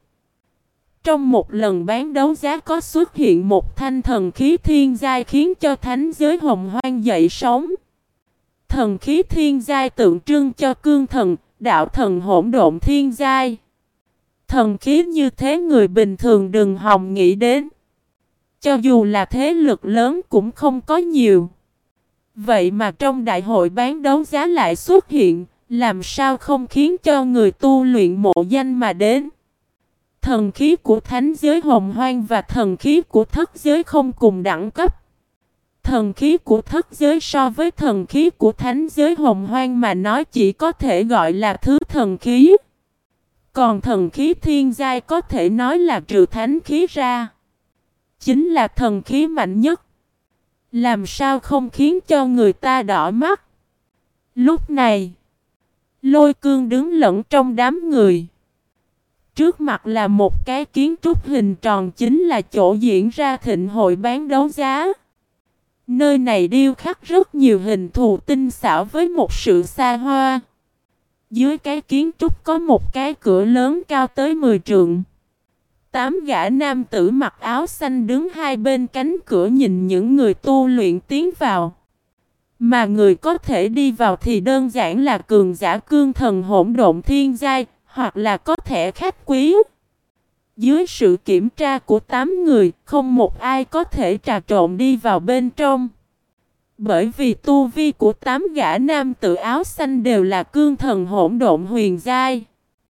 Trong một lần bán đấu giá có xuất hiện một thanh thần khí thiên giai khiến cho thánh giới hồng hoang dậy sóng. Thần khí thiên giai tượng trưng cho cương thần, đạo thần hỗn độn thiên giai. Thần khí như thế người bình thường đừng hòng nghĩ đến. Cho dù là thế lực lớn cũng không có nhiều. Vậy mà trong đại hội bán đấu giá lại xuất hiện, làm sao không khiến cho người tu luyện mộ danh mà đến. Thần khí của thánh giới hồng hoang và thần khí của thất giới không cùng đẳng cấp. Thần khí của thất giới so với thần khí của thánh giới hồng hoang mà nói chỉ có thể gọi là thứ thần khí. Còn thần khí thiên giai có thể nói là trừ thánh khí ra chính là thần khí mạnh nhất. Làm sao không khiến cho người ta đỏ mắt? Lúc này, lôi cương đứng lẫn trong đám người. Trước mặt là một cái kiến trúc hình tròn chính là chỗ diễn ra thịnh hội bán đấu giá. Nơi này điêu khắc rất nhiều hình thù tinh xảo với một sự xa hoa. Dưới cái kiến trúc có một cái cửa lớn cao tới 10 trượng. Tám gã nam tử mặc áo xanh đứng hai bên cánh cửa nhìn những người tu luyện tiến vào. Mà người có thể đi vào thì đơn giản là cường giả cương thần hỗn độn thiên giai, hoặc là có thể khách quý. Dưới sự kiểm tra của tám người, không một ai có thể trà trộn đi vào bên trong. Bởi vì tu vi của tám gã nam tự áo xanh đều là cương thần hỗn độn huyền giai.